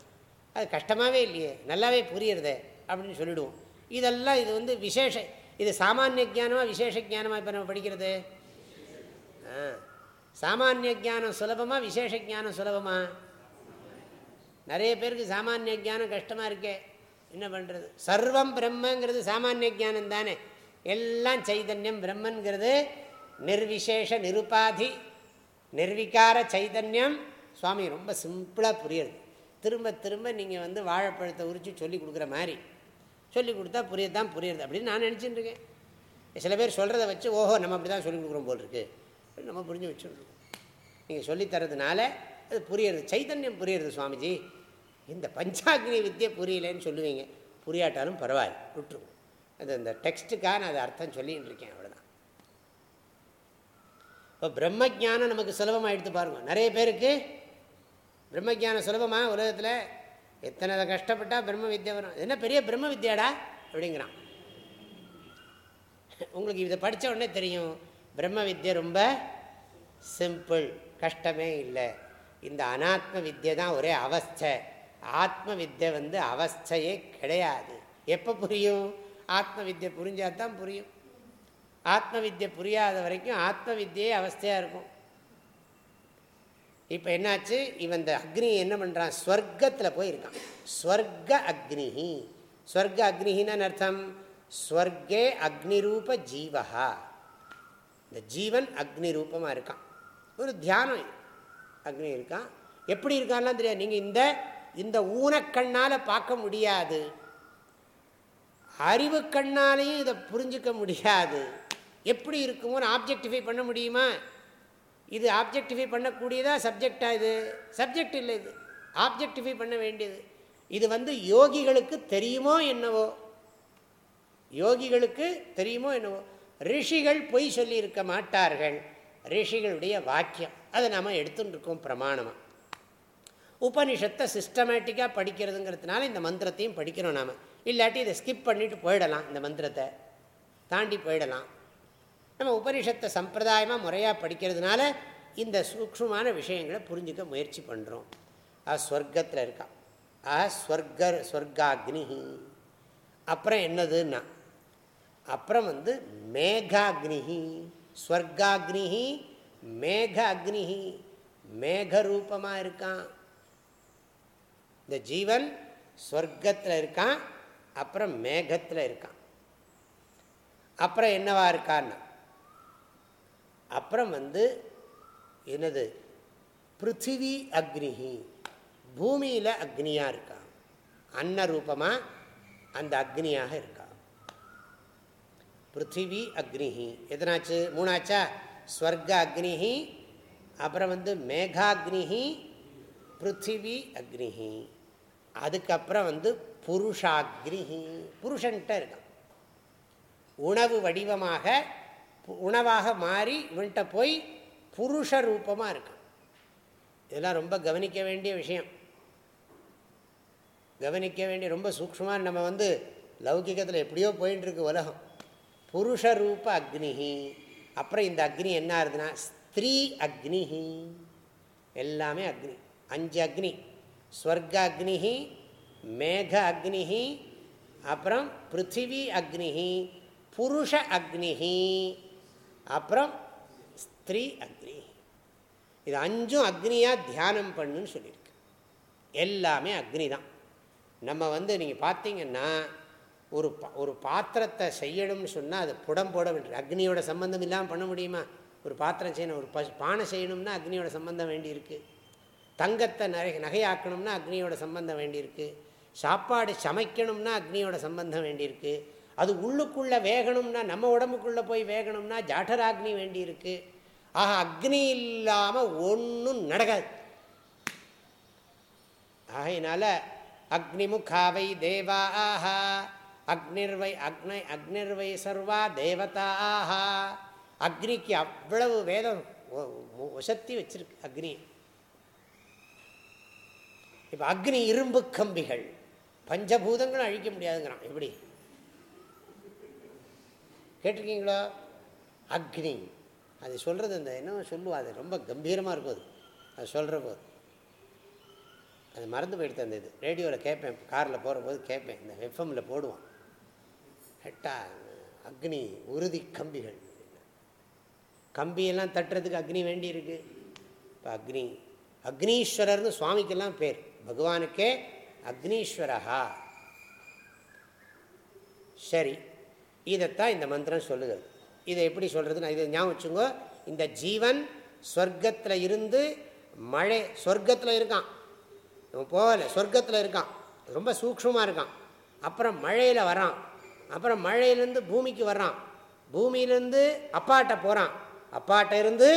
அது கஷ்டமாகவே இல்லையே நல்லாவே புரியுறதே அப்படின்னு சொல்லிவிடுவோம் இதெல்லாம் இது வந்து விசேஷ இது சாமானிய ஜானமாக விசேஷ ஜானமாக இப்போ நம்ம படிக்கிறது? சாமானிய ஜானம் சுலபமாக விசேஷ ஜானம் சுலபமாக நிறைய பேருக்கு சாமானிய ஜானம் கஷ்டமாக இருக்கே. என்ன பண்ணுறது சர்வம் பிரம்மங்கிறது சாமானிய ஜானம் தானே எல்லாம் சைதன்யம் பிரம்மன்கிறது. நிர்விசேஷ நிருபாதி நிர்விகார சைதன்யம். சுவாமி ரொம்ப சிம்பிளாக புரியுது. திரும்ப திரும்ப நீங்கள் வந்து வாழைப்பழத்தை உரித்து சொல்லி கொடுக்குற மாதிரி. சொல்லி கொடுத்தா புரியதான் புரியுது அப்படின்னு நான் நினச்சிட்டு இருக்கேன். சில பேர் சொல்கிறத வச்சு ஓஹோ நம்ம அப்படி தான் சொல்லி கொடுக்குறோம் போல் இருக்குது நம்ம புரிஞ்சு வச்சுருக்கோம் நீங்கள் சொல்லித்தரதுனால அது புரியுறது சைத்தன்யம் புரியுறது சுவாமிஜி. இந்த பஞ்சாக்னி வித்தியை புரியலேன்னு சொல்லுவீங்க. புரியாட்டாலும் பரவாயில்ல விட்டுருவோம். அது அந்த டெக்ஸ்ட்டுக்காக நான் அதை அர்த்தம் சொல்லிகிட்டு இருக்கேன் அவ்வளோதான் இப்போ பிரம்மஜானம் நமக்கு சுலபமாக எடுத்து பாருங்கள் நிறைய பேருக்கு பிரம்மஜானம் சுலபமாக உலகத்தில் எத்தனை கஷ்டப்பட்டால் பிரம்ம வித்யா வரும். என்ன பெரிய பிரம்ம வித்யாடா? அப்படிங்கிறான். உங்களுக்கு இதை படித்த உடனே தெரியும். பிரம்ம வித்யா ரொம்ப சிம்பிள். கஷ்டமே இல்லை. இந்த அனாத்ம வித்யை தான் ஒரே அவஸ்தை. ஆத்ம வித்யை வந்து அவஸ்தையே கிடையாது. எப்போ புரியும்? ஆத்ம வித்யை புரிஞ்சால் தான் புரியும். ஆத்ம வித்யை புரியாத வரைக்கும் ஆத்ம வித்தியே அவஸ்தையாக இருக்கும். இப்போ என்னாச்சு? இவன் இந்த அக்னி என்ன பண்ணுறான் ஸ்வர்க்கத்தில் போயிருக்கான். ஸ்வர்க அக்னி ஸ்வர்க அக்னிஹின்னு அர்த்தம்? ஸ்வர்கே அக்னிரூப ஜீவகா இந்த ஜீவன் அக்னி ரூபமாக இருக்கான். ஒரு தியானம் அக்னி இருக்கான். எப்படி இருக்கான்லாம் தெரியாது. நீங்கள் இந்த இந்த ஊனக்கண்ணால் பார்க்க முடியாது. அறிவு கண்ணாலையும் இதை புரிஞ்சிக்க முடியாது. எப்படி இருக்குமோன்னு ஆப்ஜெக்டிஃபை பண்ண முடியுமா? இது ஆப்ஜெக்டிஃபை பண்ணக்கூடியதா சப்ஜெக்டா இது? சப்ஜெக்ட் இல்லை இது. ஆப்ஜெக்டிஃபை பண்ண வேண்டியது. இது வந்து யோகிகளுக்கு தெரியுமோ என்னவோ? யோகிகளுக்கு தெரியுமோ என்னவோ? ரிஷிகள் பொய் சொல்லியிருக்க மாட்டார்கள். ரிஷிகளுடைய வாக்கியம். அதை நாம் எடுத்துட்டுருக்கோம் பிரமாணமாக உபனிஷத்தை சிஸ்டமேட்டிக்காக படிக்கிறதுங்கிறதுனால இந்த மந்திரத்தையும் படிக்கிறோம் நாம். இல்லாட்டி இதை ஸ்கிப் பண்ணிவிட்டு போயிடலாம் இந்த மந்திரத்தை. தாண்டி போயிடலாம். நம்ம உபனிஷத்தை சம்பிரதாயமாக முறையாக படிக்கிறதுனால இந்த சூக்ஷமான விஷயங்களை புரிஞ்சுக்க முயற்சி பண்ணுறோம் ஆ ஸ்வர்க்கத்தில் இருக்கான் ஆ ஸ்வர்கர் ஸ்வர்காக்னி அப்புறம் என்னதுன்னா அப்புறம் வந்து மேகாக்னிஹி ஸ்வர்காக்னிஹி மேக அக்னி மேக ரூபமாக இருக்கான். இந்த ஜீவன் ஸ்வர்க்கத்தில் இருக்கான். அப்புறம் மேகத்தில் இருக்கான். அப்புறம் என்னவா இருக்கான்னு? அப்புறம் வந்து என்னது? பிருத்திவி அக்னிஹி. பூமியில் அக்னியாக இருக்கான். அன்ன ரூபமாக அந்த அக்னியாக இருக்கான். பிருத்திவி அக்னிஹி. எதனாச்சு? மூணாச்சா? ஸ்வர்க அக்னிஹி. அப்புறம் வந்து மேகாக்னிஹி பிருத்திவி அக்னிஹி. அதுக்கப்புறம் வந்து புருஷாகிரிஹி. புருஷன்கிட்ட இருக்கான். உணவு வடிவமாக உணவாக மாறி இவன்கிட்ட போய் புருஷ ரூபமாக இருக்கான். இதெல்லாம் ரொம்ப கவனிக்க வேண்டிய விஷயம். கவனிக்க வேண்டிய ரொம்ப சூக்ஷமாக நம்ம வந்து லௌகிகத்தில் எப்படியோ போயின்ட்டுருக்கு உலகம். புருஷ ரூப அக்னிஹி. அப்புறம் இந்த அக்னி என்ன ஆகுதுன்னா ஸ்திரீ அக்னிஹி. எல்லாமே அக்னி. அஞ்சு அக்னி. ஸ்வர்க அக்னிஹி மேக அக்னிஹி அப்புறம் பிருத்திவி அக்னிஹி புருஷ அக்னிஹி அப்புறம் ஸ்திரீ அக்னி இது அஞ்சும் அக்னியாக தியானம் பண்ணுன்னு சொல்லியிருக்கு. எல்லாமே அக்னி தான் நம்ம வந்து நீங்கள் பார்த்தீங்கன்னா ஒரு ஒரு பாத்திரத்தை செய்யணும்னு சொன்னால் அது புடம் போட வேண்டிய அக்னியோட சம்பந்தம் இல்லாமல் பண்ண முடியுமா? ஒரு பாத்திரம் செய்யணும் ஒரு பசு பானை செய்யணும்னா அக்னியோட சம்பந்தம் வேண்டியிருக்கு. தங்கத்தை நகை நகையாக்கணும்னா அக்னியோட சம்பந்தம் வேண்டியிருக்கு. சாப்பாடு சமைக்கணும்னா அக்னியோட சம்பந்தம் வேண்டியிருக்கு. அது உள்ளுக்குள்ளே வேகணும்னா நம்ம உடம்புக்குள்ளே போய் வேகணும்னா ஜாட்டராக்னி வேண்டியிருக்கு. ஆக அக்னி இல்லாமல் ஒன்றும் நடக்காது. ஆகையினால அக்னிமுகாவை தேவா ஆஹா அக்னிர்வை அக்னை அக்னிர்வை சர்வா தேவதா ஆஹா அக்னிக்கு அவ்வளவு வேதம் உசத்தி வச்சிருக்கு அக்னி. இப்போ அக்னி இரும்பு கம்பிகள். பஞ்சபூதங்களும் அழிக்க முடியாதுங்கிறான். எப்படி? கேட்டிருக்கீங்களோ? அக்னி. அது சொல்கிறது அந்த என்ன சொல்லுவா? அது ரொம்ப கம்பீரமாக இருக்கும் அது. அது சொல்கிற போது அது மறந்து போயிடுத்து அந்த இது. ரேடியோவில் கேட்பேன். காரில் போகிற போது கேட்பேன். இந்த எஃப்எம்மில் போடுவான். ஹெட்டா அக்னி உறுதி கம்பிகள். கம்பியெல்லாம் தட்டுறதுக்கு அக்னி வேண்டி இருக்குது இப்போ அக்னி அக்னீஸ்வரர்னு சுவாமிக்கெல்லாம் பேர். பகவானுக்கே அக்னீஸ்வரஹா. சரி இதைத்தான் இந்த மந்திரம் சொல்லுது இதை எப்படி சொல்கிறதுன்னு இதை ஞாபகம் வச்சுங்கோ இந்த ஜீவன் சொர்க்கத்தில் இருந்து மழை சொர்க்கத்தில் இருக்கான். போகலை சொர்க்கத்தில் இருக்கான். ரொம்ப சூக்ஷமாக இருக்கான். அப்புறம் மழையில் வரான். அப்புறம் மழையிலேருந்து பூமிக்கு வர்றான் பூமியிலேருந்து அப்பாட்ட போகிறான் அப்பாட்ட இருந்து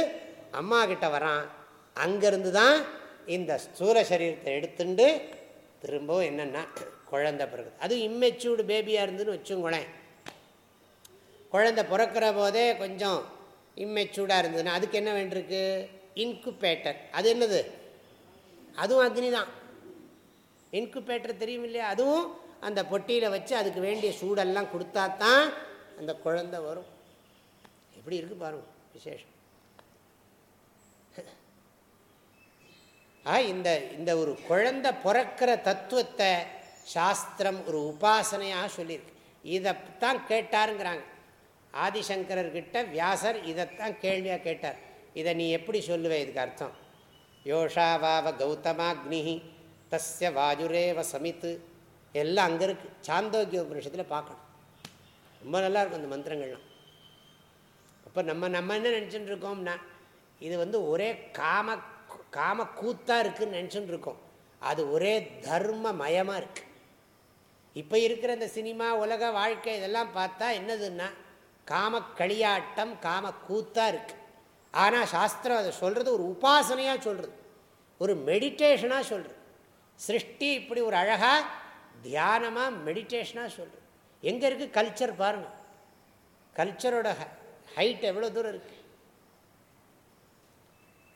அம்மா கிட்ட வரான். அங்கேருந்து தான் இந்த ஸ்தூல சரீரத்தை எடுத்துட்டு திரும்பவும் என்னென்னா குழந்தை பிறகு அதுவும் இம்மெச்சூர்டு பேபியாக இருந்துன்னு வச்சுங்களேன். குழந்தை பிறக்கிற போதே கொஞ்சம் இம்மெச்சூர்டாக இருந்ததுன்னா அதுக்கு என்ன வேண்டியிருக்கு இன்குபேட்டர் அது என்னது? அதுவும் அக்னி தான் இன்குபேட்டர் தெரியும் இல்லையா? அதுவும் அந்த பொட்டியில் வச்சு அதுக்கு வேண்டிய சூடெல்லாம் கொடுத்தா தான் அந்த குழந்தை வரும். எப்படி இருக்குது பாருங்கள் விசேஷம். ஆ இந்த இந்த ஒரு குழந்தை பிறக்கிற தத்துவத்தை சாஸ்திரம் ஒரு உபாசனையாக சொல்லியிருக்கு. இதைத்தான் கேட்டாருங்கிறாங்க. ஆதிசங்கரர்கிட்ட வியாசர் இதைத்தான் கேள்வியாக கேட்டார். இதை நீ எப்படி சொல்லுவே? இதுக்கு அர்த்தம். யோஷா வாவ கௌதமாக்னி தஸ்ய வாஜுரேவ சமித்து. எல்லாம் அங்கே இருக்குது சாந்தோக்கிய உபனிஷத்தில் பார்க்கணும். ரொம்ப நல்லாயிருக்கும் இந்த மந்திரங்கள்லாம். அப்போ நம்ம நம்ம என்ன நினச்சிட்டு இருக்கோம்னா இது வந்து ஒரே காம காம கூத்தாக இருக்குதுன்னு நினச்சிட்டு இருக்கோம் அது ஒரே தர்ம மயமாக இருக்குது இப்போ இருக்கிற இந்த சினிமா உலக வாழ்க்கை இதெல்லாம் பார்த்தா என்னதுன்னா காம களியாட்டம் காம கூத்தாக இருக்குது ஆனால் சாஸ்திரம் அதை சொல்கிறது ஒரு உபாசனையாக சொல்கிறது ஒரு மெடிடேஷனாக சொல்கிறது சிருஷ்டி இப்படி ஒரு அழகாக தியானமாக மெடிடேஷனாக சொல்கிறது எங்கே இருக்குது கல்ச்சர் பாருங்கள் கல்ச்சரோட ஹைட் எவ்வளோ தூரம் இருக்குது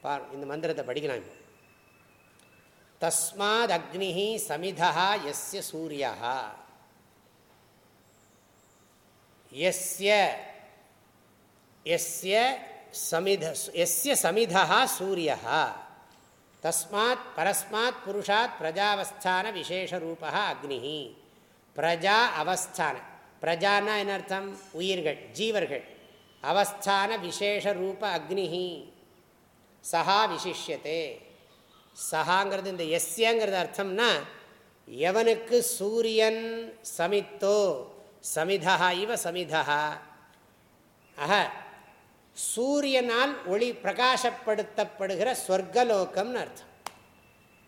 பார் இந்த மந்திரத்தை படிக்கலாம் தஸ்மாத் அக்னி சமிதா எஸ்ய சூரியா எஸ்ய எஸ்ய சமித எஸ்ய சமிதா சூரியா தஸ்மாத் பரஸ்மாத் புருஷாத் பிரஜாவஸ்தான விசேஷரூபா அக்னி பிரஜா அவஸ்தான. பிரஜானா என்ன அர்த்தம்? உயிர்கள் ஜீவர்கள். அவஸ்தான விசேஷ ரூப அக்னி சஹா விசிஷ்யத்தே. சஹாங்கிறது இந்த எஸ்யங்கிறது அர்த்தம்னா எவனுக்கு சூரியன் சமித்தோ சமிதா இவ சமிதா ஆக சூரியனால் ஒளி பிரகாசப்படுத்தப்படுகிற ஸ்வர்கலோகம்னு அர்த்தம்.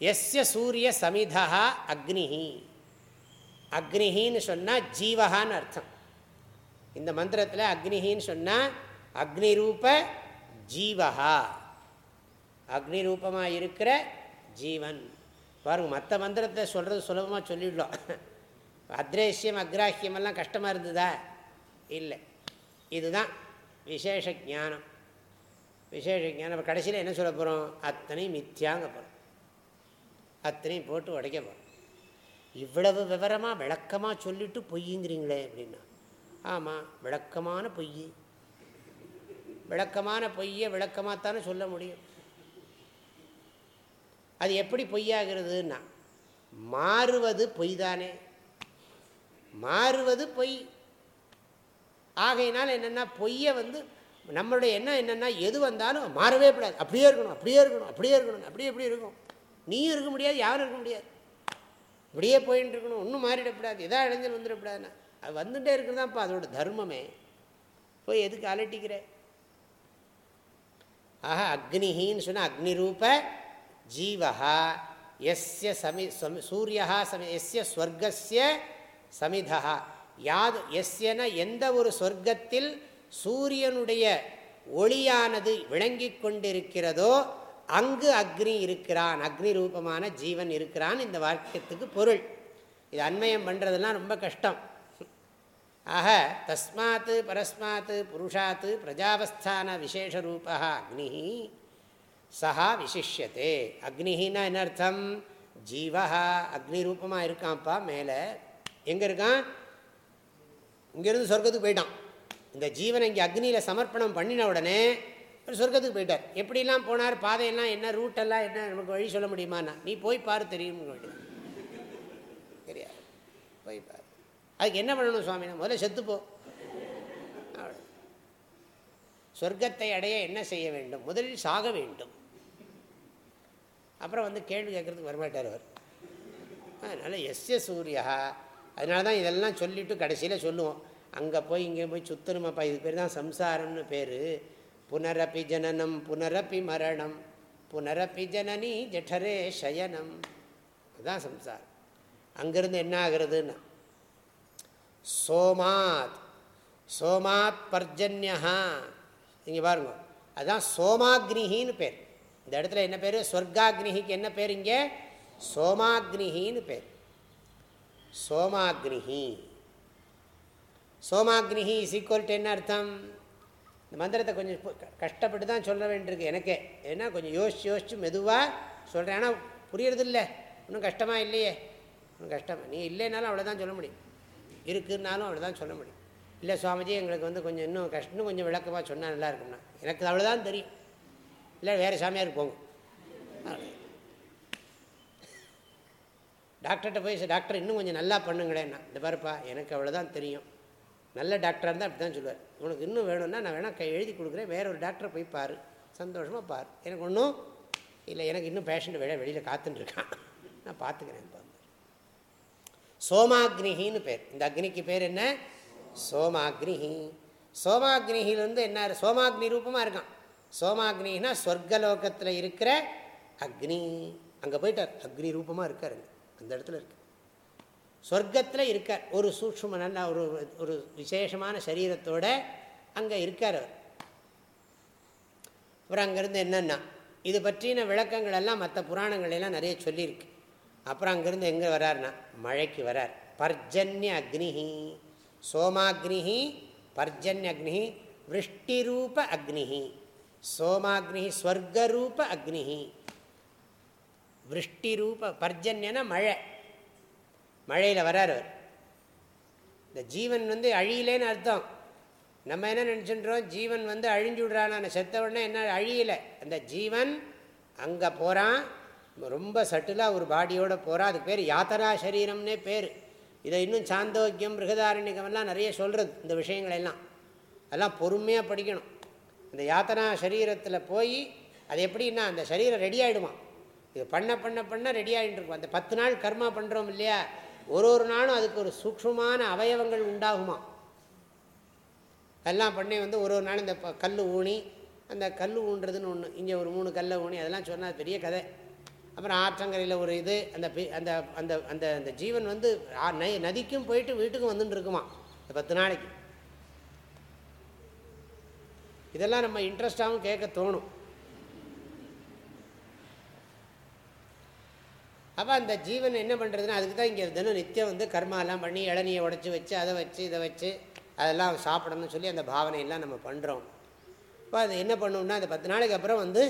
எஸ்ய சூரிய சமிதா அக்னிஹி. அக்னிஹின்னு சொன்னால் ஜீவகான்னு அர்த்தம். இந்த மந்திரத்தில் அக்னிஹின்னு சொன்னால் அக்னிரூப ஜீவகா அக்னி ரூபமாக இருக்கிற ஜீவன். பாருங்கள் மற்ற மந்திரத்தை சொல்கிறது சுலபமாக சொல்லிடலாம். அத்ரேஷ்யம் அக்ராஹியமெல்லாம் கஷ்டமாக இருந்ததா? இல்லை. இதுதான் விசேஷ ஜானம் விசேஷ ஜானம் கடைசியில் என்ன சொல்ல போகிறோம் அத்தனையும் மித்தியாங்க போகிறோம் அத்தனையும் போட்டு உடைக்க போகிறோம் இவ்வளவு விவரமாக விளக்கமாக சொல்லிவிட்டு பொய்யுங்கிறீங்களே அப்படின்னா. ஆமாம் விளக்கமான பொய். விளக்கமான பொய்யை விளக்கமாகத்தானே சொல்ல முடியும். அது எப்படி பொய்யாகிறதுன்னா மாறுவது பொய் தானே மாறுவது பொய். ஆகையினால் என்னென்னா பொய்யை வந்து நம்மளுடைய எண்ணம் என்னென்னா எது வந்தாலும் மாறவே கூடாது. அப்படியே இருக்கணும் அப்படியே இருக்கணும் அப்படியே இருக்கணும் அப்படியே எப்படி இருக்கும். நீயும் இருக்க முடியாது யாரும் இருக்க முடியாது. இப்படியே போயின்னு இருக்கணும் ஒன்றும் மாறிடக்கூடாது. எதா இளைஞர் வந்துடக்கூடாதுன்னா அது வந்துட்டே இருக்குதான்ப்பா அதோட தர்மமே. போய் எதுக்கு அலட்டிக்கிற? ஆஹா அக்னிஹின்னு சொன்னால் அக்னி ரூப ஜீவஹா எஸ்ய சமி சூரியா சமி எஸ்ய ஸ்வர்கஸ்ய சமிதா யாது எஸ்யன எந்த ஒரு சொர்க்கத்தில் சூரியனுடைய ஒளியானது விளங்கி கொண்டிருக்கிறதோ அங்கு அக்னி இருக்கிறான். அக்னி ரூபமான ஜீவன் இருக்கிறான். இந்த வாக்கியத்துக்கு பொருள். இது அண்மயம் பண்ணுறதுலாம் ரொம்ப கஷ்டம். ஆக தஸ்மாத் பரஸ்மாத் புருஷாத்து பிரஜாவஸ்தான விசேஷ ரூபா அக்னி. சஹா விசிஷ்யத்தே அக்னிகின்னா என்ன அர்த்தம் ஜீவா அக்னி ரூபமாக இருக்கான்ப்பா மேலே. எங்கே இருக்கான் இங்கேருந்து சொர்க்கத்துக்கு போயிட்டான். இந்த ஜீவனை இங்கே அக்னியில் சமர்ப்பணம் பண்ணின உடனே சொர்க்கத்துக்கு போயிட்டார். எப்படிலாம் போனார்? பாதையெல்லாம் என்ன? ரூட்டெல்லாம் என்ன? நமக்கு வழி சொல்ல முடியுமாண்ணா நீ போய் பாரு தெரியும் தெரியாது. போய் பாரு. அதுக்கு என்ன பண்ணணும் சுவாமினா முதல்ல செத்துப்போ. சொர்க்கத்தை அடைய என்ன செய்ய வேண்டும்? முதலில் சாக வேண்டும். அப்புறம் வந்து கேள்வி கேட்குறதுக்கு வரமாட்டார் அவர். அதனால் எஸ்ய சூர்யா அதனால தான் இதெல்லாம் சொல்லிவிட்டு கடைசியில் சொல்லுவோம். அங்கே போய் இங்கே போய் சுத்தணுமாப்பா இது பேர் தான் சம்சாரம்னு பேர். புனரப்பி ஜனனம் புனரப்பி மரணம் புனரப்பி ஜனனி ஜெட்டரே சயனம். அதுதான் சம்சாரம். அங்கேருந்து என்ன ஆகிறதுன்னா சோமாத் சோமாத் பர்ஜன்யா இங்கே பாருங்க அதுதான் சோமாக்னிகின்னு பேர். இந்த இடத்துல என்ன பேர்? ஸ்வர்காக்னிகிக்கு என்ன பேர் இங்கே? சோமாக்னிகின்னு பேர். சோமாக்னிகி சோமாக்னிகி இஸ் ஈக்குவல் டு என்ன அர்த்தம்? இந்த மந்திரத்தை கொஞ்சம் கஷ்டப்பட்டு தான் சொல்ல வேண்டியிருக்கு எனக்கே. ஏன்னா கொஞ்சம் யோசிச்சு யோசிச்சு மெதுவாக சொல்கிறேன் ஆனால் புரியறதில்ல. இன்னும் கஷ்டமாக இல்லையே. இன்னும் கஷ்டமாக நீ இல்லைனாலும் அவ்வளோதான் சொல்ல முடியும். இருக்குன்னாலும் அவ்வளோதான் சொல்ல முடியும். இல்லை சுவாமிஜி எங்களுக்கு வந்து கொஞ்சம் இன்னும் கஷ்டம் கொஞ்சம் விளக்கமாக சொன்னால் நல்லா இருக்கும்னா. எனக்கு அவ்வளோதான் தெரியும். இல்லை வேறு சாமியாருக்கு போங்க. டாக்டர்கிட்ட போய் டாக்டர் இன்னும் கொஞ்சம் நல்லா பண்ணுங்களேன்னா இந்த பாருப்பா எனக்கு அவ்வளோதான் தெரியும். நல்ல டாக்டராக இருந்தால் அப்படி தான் சொல்லுவார். உனக்கு இன்னும் வேணும்னா நான் வேணால் கை எழுதி கொடுக்குறேன் வேற ஒரு டாக்டரை போய் பாரு. சந்தோஷமாக பாரு. எனக்கு ஒன்றும் இல்லை எனக்கு இன்னும் பேஷண்ட் வெளியே வெளியில் காத்துட்டுருக்கான் நான் பார்த்துக்கிறேன் இப்போ பேர். இந்த அக்னிக்கு பேர் என்ன? சோமாக்னிகி சோமாக்னிஹிலேருந்து என்ன சோமாக்னி ரூபமாக இருக்கான். சோமாக்னினா சொர்க்கலோகத்தில் இருக்கிற அக்னி. அங்கே போயிட்டார். அக்னி ரூபமாக இருக்கார் அந்த இடத்துல இருக்கு. சொர்க்கத்தில் இருக்கார். ஒரு சூக்ஷ்ம நல்ல ஒரு ஒரு விசேஷமான சரீரத்தோட அங்கே இருக்கார் அவர். அப்புறம் அங்கேருந்து என்னென்னா இது பற்றின விளக்கங்கள் எல்லாம் மற்ற புராணங்கள் எல்லாம் நிறைய சொல்லியிருக்கு. அப்புறம் அங்கேருந்து எங்கே வரார்னா மழைக்கு வரார். பர்ஜன்ய அக்னிஹி. சோமாக்னிஹி பர்ஜன்ய அக்னிஹி விருஷ்டிரூப அக்னிஹி. சோமாக்னி ஸ்வர்கரூப விருஷ்டி ரூப பர்ஜன்யன மழை. மழையில் வரார் அவர். இந்த ஜீவன் வந்து அழியிலேன்னு அர்த்தம். நம்ம என்ன நினச்சின்றோம்? ஜீவன் வந்து அழிஞ்சு விடுறான். செத்த உடனே என்ன அழியலை? அந்த ஜீவன் அங்கே போகிறான் ரொம்ப சட்டிலாக ஒரு பாடியோடு போகிறான் அதுக்கு பேர் யாத்தரா சரீரம்னே பேர். இதை இன்னும் சாந்தோக்கியம் பிருகதாரண்யகமெல்லாம் நிறைய சொல்கிறது இந்த விஷயங்களெல்லாம். அதெல்லாம் பொறுமையாக படிக்கணும். அந்த யாத்தனா சரீரத்தில் போய் அது எப்படின்னா அந்த சரீரம் ரெடி ஆகிடுமா இது பண்ண பண்ண பண்ண ரெடி ஆகிட்டு இருக்கும். அந்த பத்து நாள் கர்மா பண்ணுறோம் இல்லையா? ஒரு ஒரு நாளும் அதுக்கு ஒரு சூக்ஷமான அவயவங்கள் உண்டாகுமா? அதெல்லாம் பண்ணி வந்து ஒரு ஒரு நாள் இந்த கல் ஊனி அந்த கல் ஊன்றதுன்னு ஒன்று இங்கே ஒரு மூணு கல்லை ஊனி அதெல்லாம் சொன்னால் பெரிய கதை. அப்புறம் ஆற்றங்கரையில் ஒரு இது அந்த அந்த அந்த அந்த அந்த ஜீவன் வந்து நதிக்கும் போயிட்டு வீட்டுக்கும் வந்துட்டு இருக்குமா? இந்த பத்து நாளைக்கு. இதெல்லாம் நம்ம இன்ட்ரெஸ்டாகவும் கேட்க தோணும். அப்போ அந்த ஜீவன் என்ன பண்ணுறதுன்னா அதுக்கு தான் இங்கே தினம் நித்தியம் வந்து கர்மாலாம் பண்ணி இளநியை உடச்சி வச்சு அதை வச்சு இதை வச்சு அதெல்லாம் சாப்பிடணும்னு சொல்லி அந்த பாவனையெல்லாம் நம்ம பண்ணுறோம் இப்போ அது என்ன பண்ணோம்னா அந்த பத்து நாளைக்கு அப்புறம் வந்து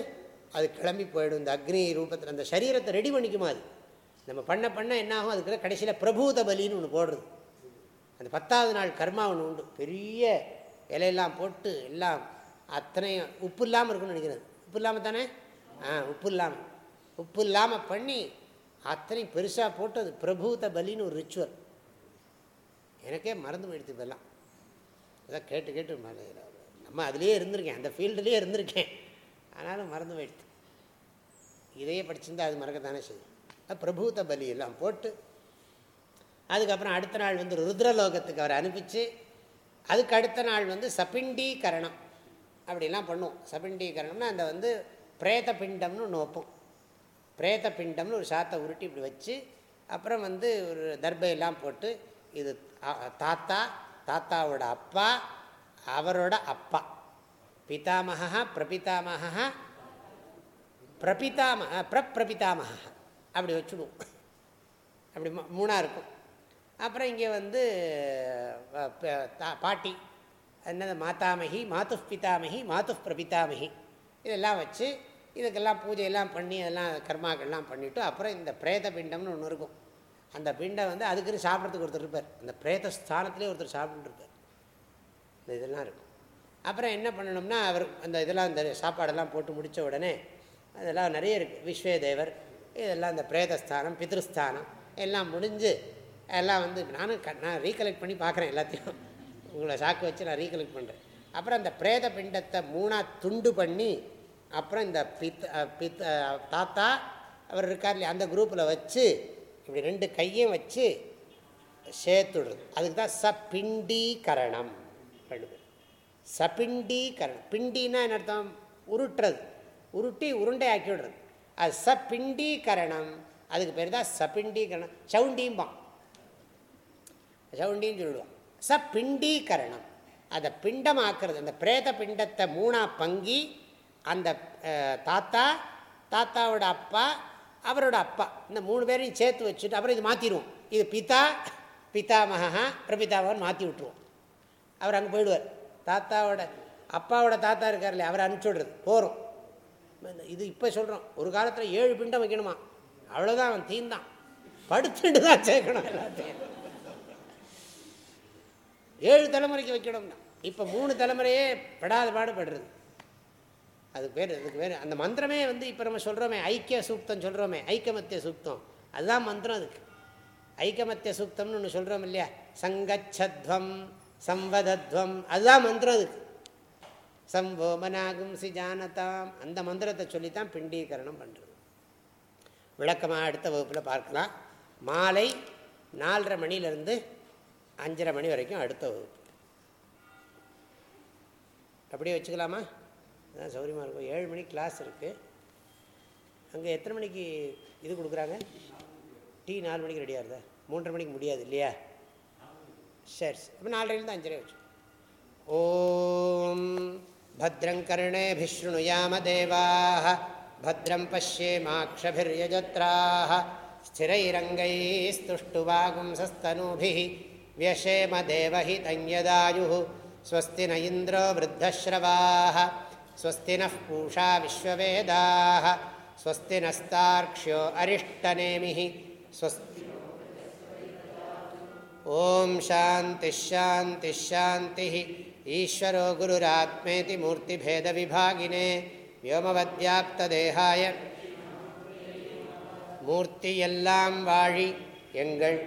அது கிளம்பி போயிடும். இந்த அக்னி ரூபத்தில் அந்த சரீரத்தை ரெடி பண்ணிக்குமா அது? நம்ம பண்ண பண்ண என்ன ஆகும்? அதுக்கு கடைசியில் பிரபூத பலின்னு ஒன்று போடுறது. அந்த பத்தாவது நாள் கர்மா ஒன்று உண்டு. பெரிய இலையெல்லாம் போட்டு எல்லாம் அத்தனையும் உப்பு இல்லாமல் இருக்குன்னு நினைக்கிறது. உப்பு இல்லாமல் தானே? ஆ உப்பு இல்லாமல் உப்பு இல்லாமல் பண்ணி அத்தனையும் பெருசாக போட்டு அது பிரபூத பலின்னு ஒரு ரிச்சுவல் எனக்கே மறந்து போயிடுது இதெல்லாம் அதான் கேட்டு கேட்டு நம்ம அதுலேயே இருந்திருக்கேன். அந்த ஃபீல்டுலேயே இருந்திருக்கேன். ஆனாலும் மறந்து போயிடுது இதையே படிச்சிருந்தா அது மறக்கத்தானே செய்யும். பிரபூத பலி எல்லாம் போட்டு அதுக்கப்புறம் அடுத்த நாள் வந்து ருத்ரலோகத்துக்கு அவரை அனுப்பிச்சு அதுக்கு அடுத்த நாள் வந்து சபிண்டீகரணம். அப்படிலாம் பண்ணுவோம் சபிண்டீகரணம்னா அந்த வந்து பிரேத பிண்டம்னு ஒன்று வைப்போம். பிரேத பிண்டம்னு ஒரு சாத்தை உருட்டி இப்படி வச்சு அப்புறம் வந்து ஒரு தர்பையெல்லாம் போட்டு இது தாத்தா தாத்தாவோட அப்பா அவரோட அப்பா. பிதாமகா பிரபிதாமகா பிரபிதாமக பிரபிதாமகா அப்படி வச்சுடுவோம். அப்படி மூணாக இருக்கும். அப்புறம் இங்கே வந்து பாட்டி என்னது மாதாமகி மாத்து பிதாமகி மாத்து பிரபிதாமகி. இதெல்லாம் வச்சு இதுக்கெல்லாம் பூஜையெல்லாம் பண்ணி அதெல்லாம் கர்மாக்கள்லாம் பண்ணிவிட்டு அப்புறம் இந்த பிரேத பிண்டம்னு ஒன்று இருக்கும். அந்த பிண்டை வந்து அதுக்குன்னு சாப்பிட்றதுக்கு ஒருத்தர் இருப்பார். அந்த பிரேத ஸ்தானத்துலேயே ஒருத்தர் சாப்பிட்டுருப்பார். இந்த இதெல்லாம் இருக்கும். அப்புறம் என்ன பண்ணணும்னா அவர் அந்த இதெல்லாம் இந்த சாப்பாடெல்லாம் போட்டு முடித்த உடனே அதெல்லாம் நிறைய இருக்குது விஸ்வேதேவர் இதெல்லாம் இந்த பிரேதஸ்தானம் பித்ருஸ்தானம் எல்லாம் முடிஞ்சு எல்லாம் வந்து நானும் க நான் ரீகலெக்ட் பண்ணி பார்க்குறேன் எல்லாத்தையும். உங்களை சாக்கு வச்சு நான் ரீகலெக்ட் பண்ணுறேன் அப்புறம் அந்த பிரேத பிண்டத்தை மூணாக துண்டு பண்ணி அப்புறம் இந்த பித் பித் தாத்தா அவர் இருக்கார் இல்லையா அந்த குரூப்பில் வச்சு இப்படி ரெண்டு கையும் வச்சு சேர்த்துடுறது. அதுக்கு தான் சப்பிண்டீகரணம் ரெண்டு பேர் சபிண்டீகரணம். பிண்டின்னா என்ன அர்த்தம்? உருட்டுறது. உருட்டி உருண்டை ஆக்கி விடுறது அது சப்பிண்டீகரணம் அதுக்கு பேர் தான் சபிண்டீகரணம். சவுண்டிம்பான் சவுண்டின்னு ச பிண்டீகரணம் அதை பிண்டமாக்குறது. அந்த பிரேத பிண்டத்தை மூணாக பங்கி அந்த தாத்தா தாத்தாவோட அப்பா அவரோட அப்பா. இந்த மூணு பேரையும் சேர்த்து வச்சுட்டு அப்புறம் இது மாற்றிடுவோம் இது பிதா பிதாமகா பிரபிதாமகன் மாற்றி விட்டுருவோம். அவர் அங்கே போயிடுவார். தாத்தாவோட அப்பாவோட தாத்தா இருக்கார் இல்லையா அவரை அனுப்பிச்சி விடுறது. போகிறோம் இது இப்போ சொல்கிறோம் ஒரு காலத்தில் ஏழு பிண்டம் வைக்கணுமா? அவ்வளோதான் அவன் தீந்தான். படுத்துட்டு தான் சேர்க்கணும் எல்லாத்தையும். ஏழு தலைமுறைக்கு வைக்கணும்னா இப்போ மூணு தலைமுறையே படாத பாடுபடுறது. அது பேர் அதுக்கு பேர் அந்த மந்திரமே வந்து இப்போ நம்ம சொல்கிறோமே ஐக்கிய சூக்தம் சொல்கிறோமே ஐக்கமத்திய சூக்தம். அதுதான் மந்திரம் அதுக்கு. ஐக்கமத்திய சூக்தம்னு ஒன்று சொல்கிறோம் இல்லையா? சங்கச்சத்வம் சம்வதத்வம் அதுதான் மந்திரம் அதுக்கு. சம்போமனாகும்சி ஜானதாம். அந்த மந்திரத்தை சொல்லித்தான் பிண்டீகரணம் பண்ணுறது விளக்கமாக அடுத்த வகுப்பில் பார்க்கலாம். மாலை நாலரை மணிலேருந்து அஞ்சரை மணி வரைக்கும் அடுத்த வகுப்பு அப்படியே வச்சுக்கலாமா அதான் சௌரியமாக இருக்கும் ஏழு மணிக்கு கிளாஸ் இருக்குது அங்கே எத்தனை மணிக்கு இது கொடுக்குறாங்க டீ நாலு மணிக்கு ரெடியாக இருந்தா மூன்றரை மணிக்கு முடியாது இல்லையா சரி அப்போ நாலரைலேருந்து அஞ்சரை வச்சு ஓம் भद्रं कर्णेभिशृणुयामदेवाः भद्रं पश्येमाक्षभिर्यजत्राः व्यशेम देवहि तन्यदायुः स्वस्ति न इन्द्रो वृद्धश्रवाः स्वस्ति नः पूषा विश्ववेदाः स्वस्ति नस्तार्क्ष्यो अरिष्टनेमिः स्वस्ति ॐ शान्तिश्शान्तिश्शान्तिः ईश्वरो गुरुरात्मेति मूर्तिभेदविभागिने व्योमवद्याप्तदेहाय मूर्तियल्लां वाळि एङ्गल्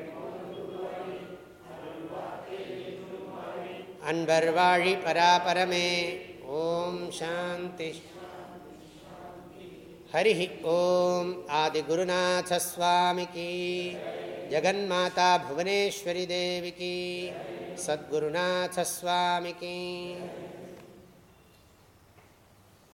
அன்பர் வாழி பராபரமே ஓம் சாந்தி ஹரி ஓம் ஆதிகுருநாசஸ்வாமிக்கு ஜகன்மாதா புவனேஸ்வரி தேவிக்கு சத்குருநாசஸ்வாமிக்கு